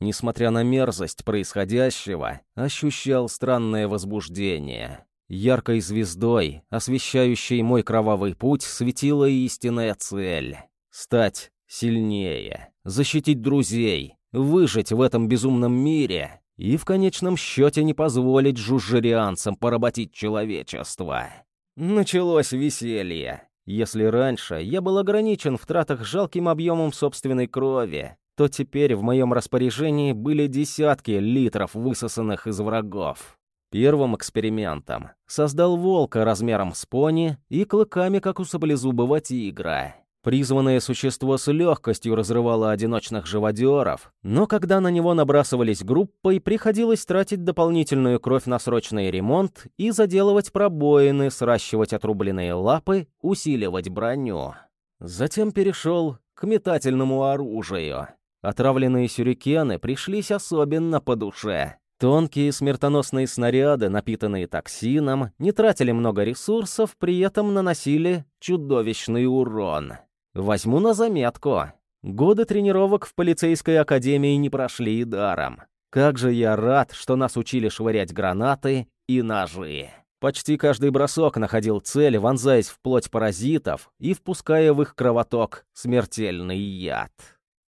Несмотря на мерзость происходящего, ощущал странное возбуждение. Яркой звездой, освещающей мой кровавый путь, светила истинная цель — стать сильнее, защитить друзей, выжить в этом безумном мире и в конечном счете не позволить жужжерианцам поработить человечество. Началось веселье. Если раньше я был ограничен в тратах жалким объемом собственной крови, то теперь в моем распоряжении были десятки литров высосанных из врагов. Первым экспериментом создал волка размером с пони и клыками, как у саблезубого тигра. Призванное существо с легкостью разрывало одиночных живодеров, но когда на него набрасывались группой, приходилось тратить дополнительную кровь на срочный ремонт и заделывать пробоины, сращивать отрубленные лапы, усиливать броню. Затем перешел к метательному оружию. Отравленные сюрикены пришлись особенно по душе. Тонкие смертоносные снаряды, напитанные токсином, не тратили много ресурсов, при этом наносили чудовищный урон. Возьму на заметку. Годы тренировок в полицейской академии не прошли и даром. Как же я рад, что нас учили швырять гранаты и ножи. Почти каждый бросок находил цель, вонзаясь в плоть паразитов и впуская в их кровоток смертельный яд.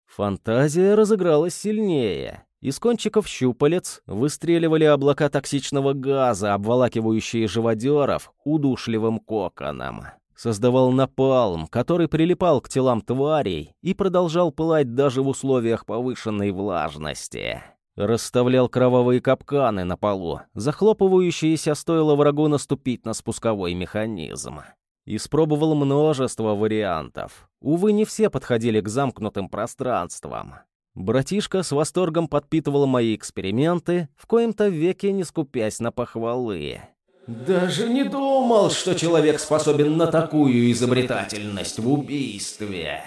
Фантазия разыгралась сильнее. Из кончиков щупалец выстреливали облака токсичного газа, обволакивающие живодеров удушливым коконом создавал напалм, который прилипал к телам тварей и продолжал пылать даже в условиях повышенной влажности. Расставлял кровавые капканы на полу, захлопывающиеся стоило врагу наступить на спусковой механизм. Испробовал множество вариантов. Увы, не все подходили к замкнутым пространствам. Братишка с восторгом подпитывал мои эксперименты, в коем-то веке не скупясь на похвалы. Даже не думал, что человек способен на такую изобретательность в убийстве.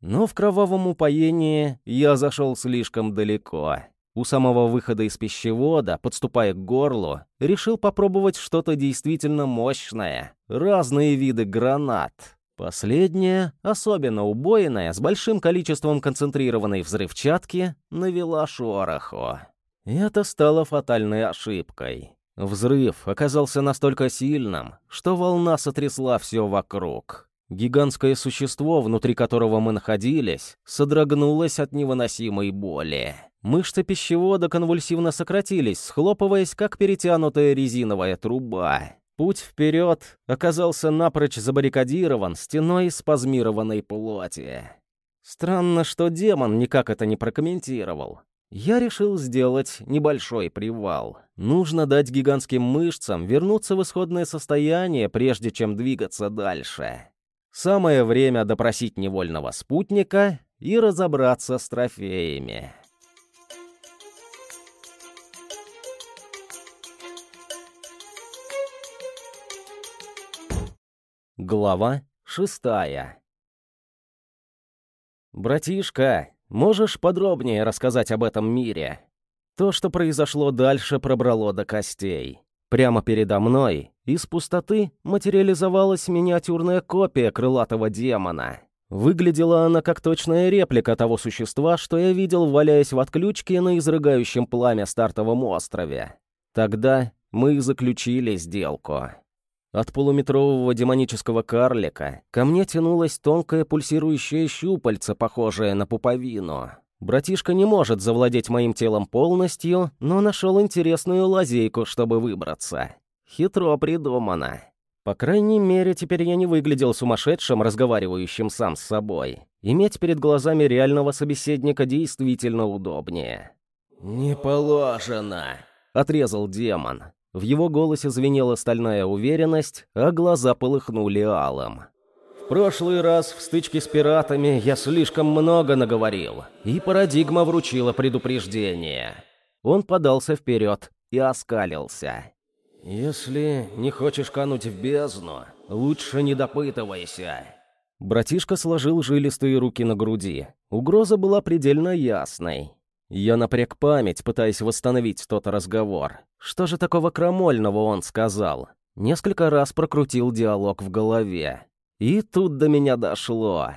Но в кровавом упоении я зашел слишком далеко. У самого выхода из пищевода, подступая к горлу, решил попробовать что-то действительно мощное. Разные виды гранат. Последняя, особенно убойная, с большим количеством концентрированной взрывчатки, навела шороху. Это стало фатальной ошибкой. Взрыв оказался настолько сильным, что волна сотрясла все вокруг. Гигантское существо, внутри которого мы находились, содрогнулось от невыносимой боли. Мышцы пищевода конвульсивно сократились, схлопываясь, как перетянутая резиновая труба. Путь вперед оказался напрочь забаррикадирован стеной спазмированной плоти. Странно, что демон никак это не прокомментировал. Я решил сделать небольшой привал. Нужно дать гигантским мышцам вернуться в исходное состояние, прежде чем двигаться дальше. Самое время допросить невольного спутника и разобраться с трофеями. Глава шестая «Братишка, Можешь подробнее рассказать об этом мире? То, что произошло дальше, пробрало до костей. Прямо передо мной из пустоты материализовалась миниатюрная копия крылатого демона. Выглядела она как точная реплика того существа, что я видел, валяясь в отключке на изрыгающем пламя стартовом острове. Тогда мы заключили сделку. От полуметрового демонического карлика ко мне тянулось тонкое пульсирующее щупальце, похожее на пуповину. Братишка не может завладеть моим телом полностью, но нашел интересную лазейку, чтобы выбраться. Хитро придумано. По крайней мере, теперь я не выглядел сумасшедшим, разговаривающим сам с собой. Иметь перед глазами реального собеседника действительно удобнее. «Не положено», — отрезал демон. В его голосе звенела стальная уверенность, а глаза полыхнули алым. «В прошлый раз в стычке с пиратами я слишком много наговорил, и парадигма вручила предупреждение». Он подался вперед и оскалился. «Если не хочешь кануть в бездну, лучше не допытывайся». Братишка сложил жилистые руки на груди. Угроза была предельно ясной. Я напряг память, пытаясь восстановить тот разговор. Что же такого крамольного он сказал? Несколько раз прокрутил диалог в голове. И тут до меня дошло.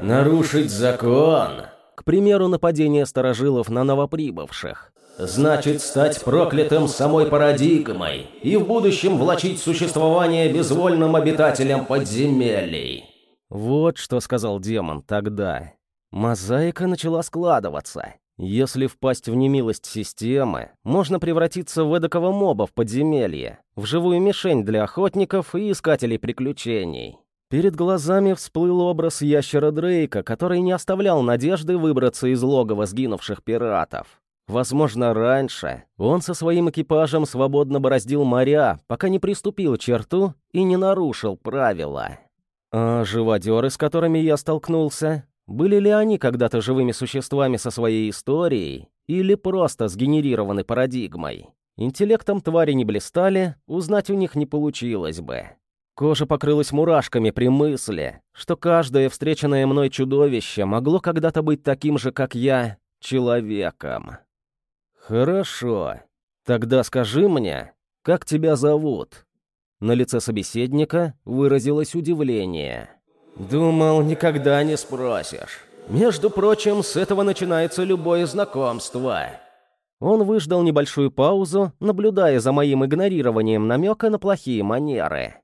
«Нарушить закон?» К примеру, нападение старожилов на новоприбывших. Значит, стать проклятым самой парадигмой и в будущем влачить существование безвольным обитателям подземелий. Вот что сказал демон тогда. Мозаика начала складываться. Если впасть в немилость системы, можно превратиться в эдакого моба в подземелье, в живую мишень для охотников и искателей приключений. Перед глазами всплыл образ ящера Дрейка, который не оставлял надежды выбраться из логова сгинувших пиратов. Возможно, раньше он со своим экипажем свободно бороздил моря, пока не приступил черту и не нарушил правила. А живодеры, с которыми я столкнулся, были ли они когда-то живыми существами со своей историей или просто сгенерированы парадигмой? Интеллектом твари не блистали, узнать у них не получилось бы. Кожа покрылась мурашками при мысли, что каждое встреченное мной чудовище могло когда-то быть таким же, как я, человеком. «Хорошо. Тогда скажи мне, как тебя зовут?» На лице собеседника выразилось удивление. «Думал, никогда не спросишь. Между прочим, с этого начинается любое знакомство». Он выждал небольшую паузу, наблюдая за моим игнорированием намека на плохие манеры.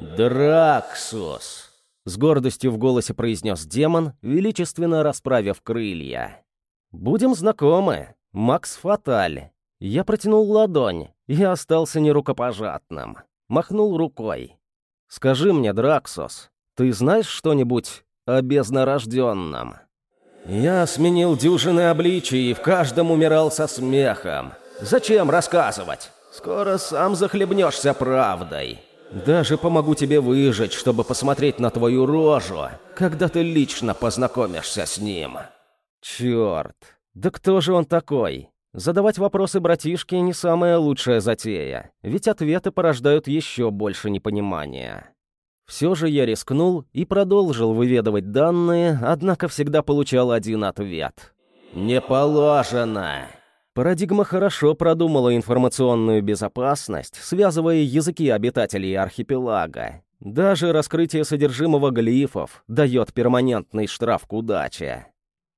«Драксус!» — с гордостью в голосе произнес демон, величественно расправив крылья. «Будем знакомы, Макс Фаталь». Я протянул ладонь и остался нерукопожатным. Махнул рукой. «Скажи мне, Драксус, ты знаешь что-нибудь о безнорожденном?» «Я сменил дюжины обличий и в каждом умирал со смехом. Зачем рассказывать? Скоро сам захлебнешься правдой. Даже помогу тебе выжить, чтобы посмотреть на твою рожу, когда ты лично познакомишься с ним». «Черт, да кто же он такой?» Задавать вопросы братишке не самая лучшая затея, ведь ответы порождают еще больше непонимания. Все же я рискнул и продолжил выведывать данные, однако всегда получал один ответ. «Не положено!» Парадигма хорошо продумала информационную безопасность, связывая языки обитателей архипелага. Даже раскрытие содержимого глифов дает перманентный штраф к удаче.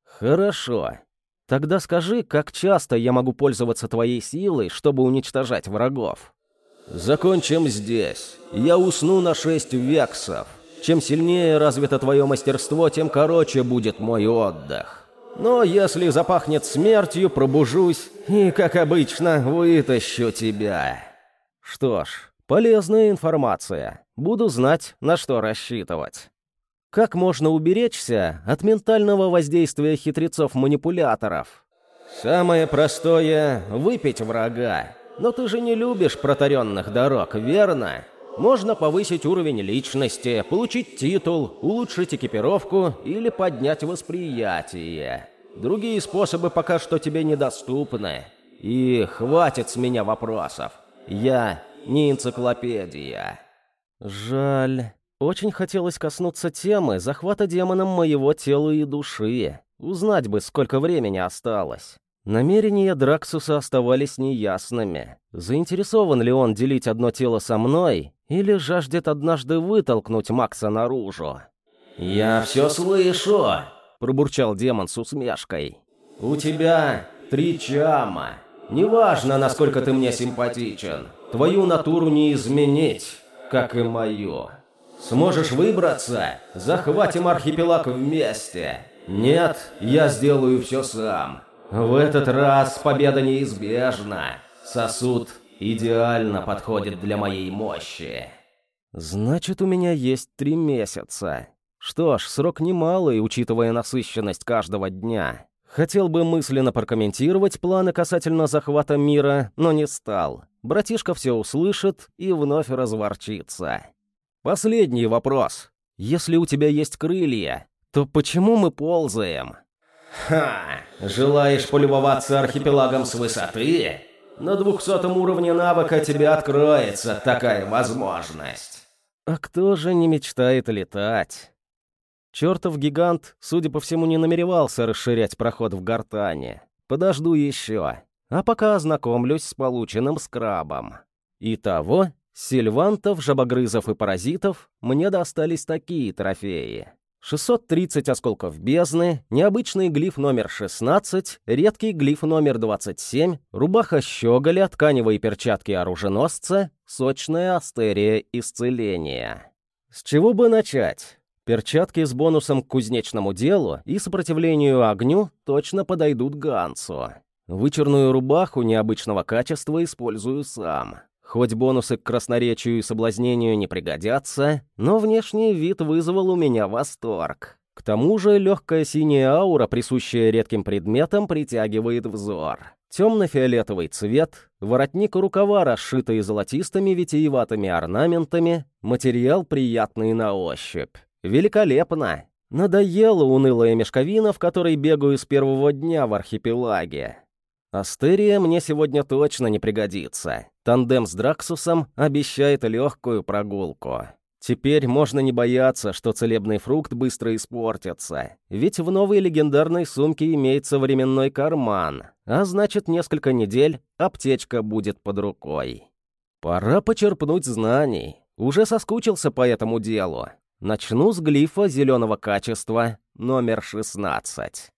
Хорошо. Тогда скажи, как часто я могу пользоваться твоей силой, чтобы уничтожать врагов? «Закончим здесь. Я усну на шесть вексов. Чем сильнее развито твое мастерство, тем короче будет мой отдых. Но если запахнет смертью, пробужусь и, как обычно, вытащу тебя». Что ж, полезная информация. Буду знать, на что рассчитывать. Как можно уберечься от ментального воздействия хитрецов-манипуляторов? Самое простое — выпить врага. Но ты же не любишь протаренных дорог, верно? Можно повысить уровень личности, получить титул, улучшить экипировку или поднять восприятие. Другие способы пока что тебе недоступны. И хватит с меня вопросов. Я не энциклопедия. Жаль. Очень хотелось коснуться темы захвата демоном моего тела и души. Узнать бы, сколько времени осталось. Намерения Драксуса оставались неясными. Заинтересован ли он делить одно тело со мной, или жаждет однажды вытолкнуть Макса наружу? «Я все слышу!» — пробурчал демон с усмешкой. «У тебя три чама. Неважно, насколько ты мне симпатичен. Твою натуру не изменить, как и мою. Сможешь выбраться? Захватим архипелаг вместе. Нет, я сделаю все сам. В этот раз победа неизбежна. Сосуд идеально подходит для моей мощи. Значит, у меня есть три месяца. Что ж, срок немалый, учитывая насыщенность каждого дня. Хотел бы мысленно прокомментировать планы касательно захвата мира, но не стал. Братишка все услышит и вновь разворчится. Последний вопрос. Если у тебя есть крылья, то почему мы ползаем? Ха! Желаешь полюбоваться архипелагом с высоты? На двухсотом уровне навыка тебе откроется такая возможность. А кто же не мечтает летать? Чертов гигант, судя по всему, не намеревался расширять проход в гортане. Подожду еще. А пока ознакомлюсь с полученным скрабом. Итого, сильвантов, жабогрызов и паразитов мне достались такие трофеи. 630 осколков бездны, необычный глиф номер 16, редкий глиф номер 27, рубаха щеголя, тканевые перчатки оруженосца, сочная астерия исцеления. С чего бы начать? Перчатки с бонусом к кузнечному делу и сопротивлению огню точно подойдут Гансу. Вычерную рубаху необычного качества использую сам. Хоть бонусы к красноречию и соблазнению не пригодятся, но внешний вид вызвал у меня восторг. К тому же легкая синяя аура, присущая редким предметам, притягивает взор. Темно-фиолетовый цвет, воротник рукава, расшитый золотистыми витиеватыми орнаментами, материал приятный на ощупь. Великолепно! Надоела унылая мешковина, в которой бегаю с первого дня в архипелаге. Астерия мне сегодня точно не пригодится. Тандем с Драксусом обещает легкую прогулку. Теперь можно не бояться, что целебный фрукт быстро испортится, ведь в новой легендарной сумке имеется временной карман, а значит, несколько недель аптечка будет под рукой. Пора почерпнуть знаний. Уже соскучился по этому делу. Начну с глифа зеленого качества номер 16.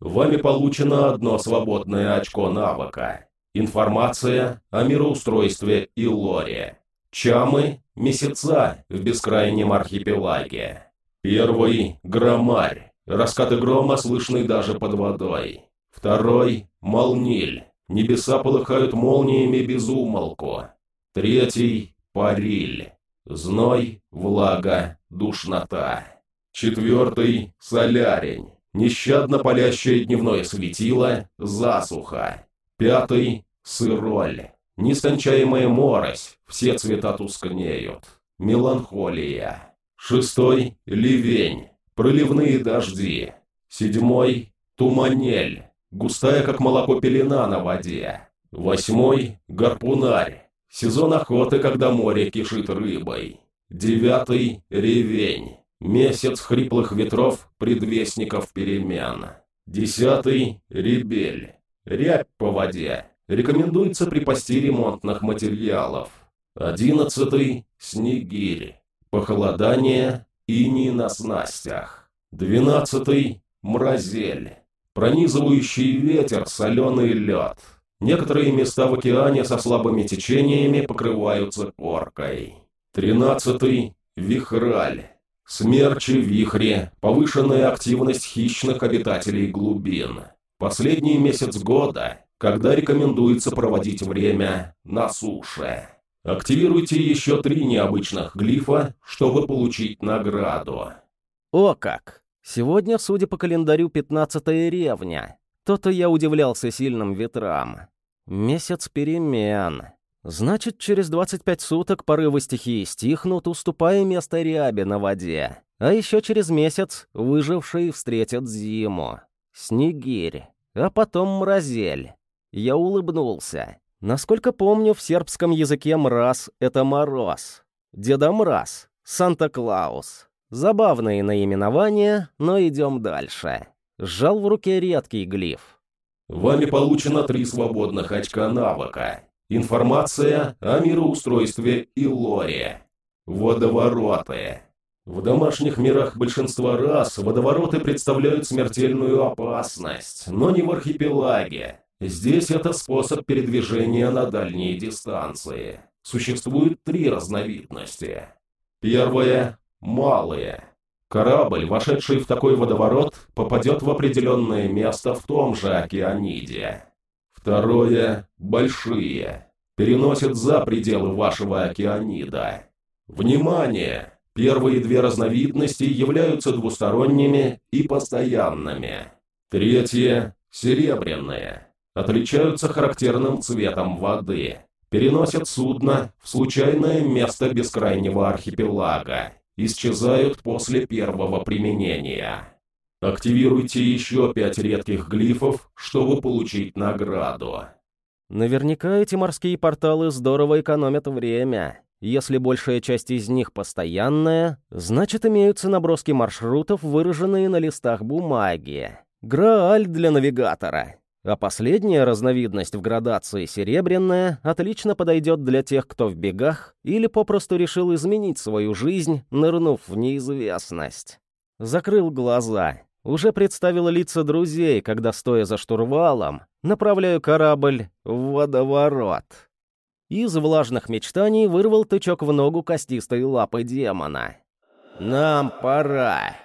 Вами получено одно свободное очко навыка. Информация о мироустройстве и лоре. Чамы – месяца в бескрайнем архипелаге. Первый – громарь. Раскаты грома слышны даже под водой. Второй – молниль. Небеса полыхают молниями без умолку. Третий – париль. Зной, влага, душнота. Четвертый – солярень нещадно палящее дневное светило, засуха. Пятый – сыроль. Нескончаемая морось, все цвета тускнеют. Меланхолия. Шестой – ливень, проливные дожди. Седьмой – туманель, густая, как молоко пелена на воде. Восьмой – гарпунарь, сезон охоты, когда море кишит рыбой. Девятый – ревень, Месяц хриплых ветров, предвестников перемен. Десятый – ребель. Рябь по воде. Рекомендуется при посте ремонтных материалов. Одиннадцатый – снегирь. Похолодание, иней на снастях. Двенадцатый – мразель. Пронизывающий ветер, соленый лед. Некоторые места в океане со слабыми течениями покрываются коркой. Тринадцатый – вихраль. Смерчи, вихри, повышенная активность хищных обитателей глубин. Последний месяц года, когда рекомендуется проводить время на суше. Активируйте еще три необычных глифа, чтобы получить награду. О как! Сегодня, судя по календарю, пятнадцатая ревня. То-то я удивлялся сильным ветрам. Месяц перемен. Значит, через 25 суток порывы стихии стихнут, уступая место ряби на воде. А еще через месяц выжившие встретят зиму. Снегирь. А потом мразель. Я улыбнулся. Насколько помню, в сербском языке мраз — это мороз. Деда Мраз. Санта-Клаус. Забавные наименования, но идем дальше. Сжал в руке редкий глиф. Вами получено три свободных очка навыка. Информация о мироустройстве лоре. Водовороты. В домашних мирах большинства раз водовороты представляют смертельную опасность, но не в архипелаге. Здесь это способ передвижения на дальние дистанции. Существует три разновидности. Первое – малые. Корабль, вошедший в такой водоворот, попадет в определенное место в том же океаниде. Второе – большие. Переносят за пределы вашего океанида. Внимание! Первые две разновидности являются двусторонними и постоянными. Третье – серебряные. Отличаются характерным цветом воды. Переносят судно в случайное место бескрайнего архипелага. Исчезают после первого применения. Активируйте еще пять редких глифов, чтобы получить награду. Наверняка эти морские порталы здорово экономят время. Если большая часть из них постоянная, значит имеются наброски маршрутов, выраженные на листах бумаги. Грааль для навигатора. А последняя разновидность в градации серебряная отлично подойдет для тех, кто в бегах или попросту решил изменить свою жизнь, нырнув в неизвестность. Закрыл глаза. Уже представил лица друзей, когда, стоя за штурвалом, направляю корабль в водоворот. Из влажных мечтаний вырвал тычок в ногу костистой лапы демона. «Нам пора!»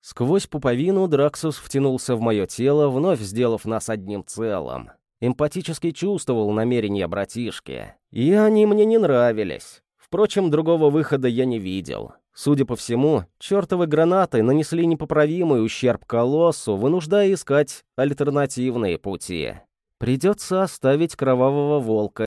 Сквозь пуповину Драксус втянулся в мое тело, вновь сделав нас одним целым. Эмпатически чувствовал намерения братишки. И они мне не нравились. Впрочем, другого выхода я не видел. Судя по всему, чертовы гранаты нанесли непоправимый ущерб колоссу, вынуждая искать альтернативные пути. Придется оставить кровавого волка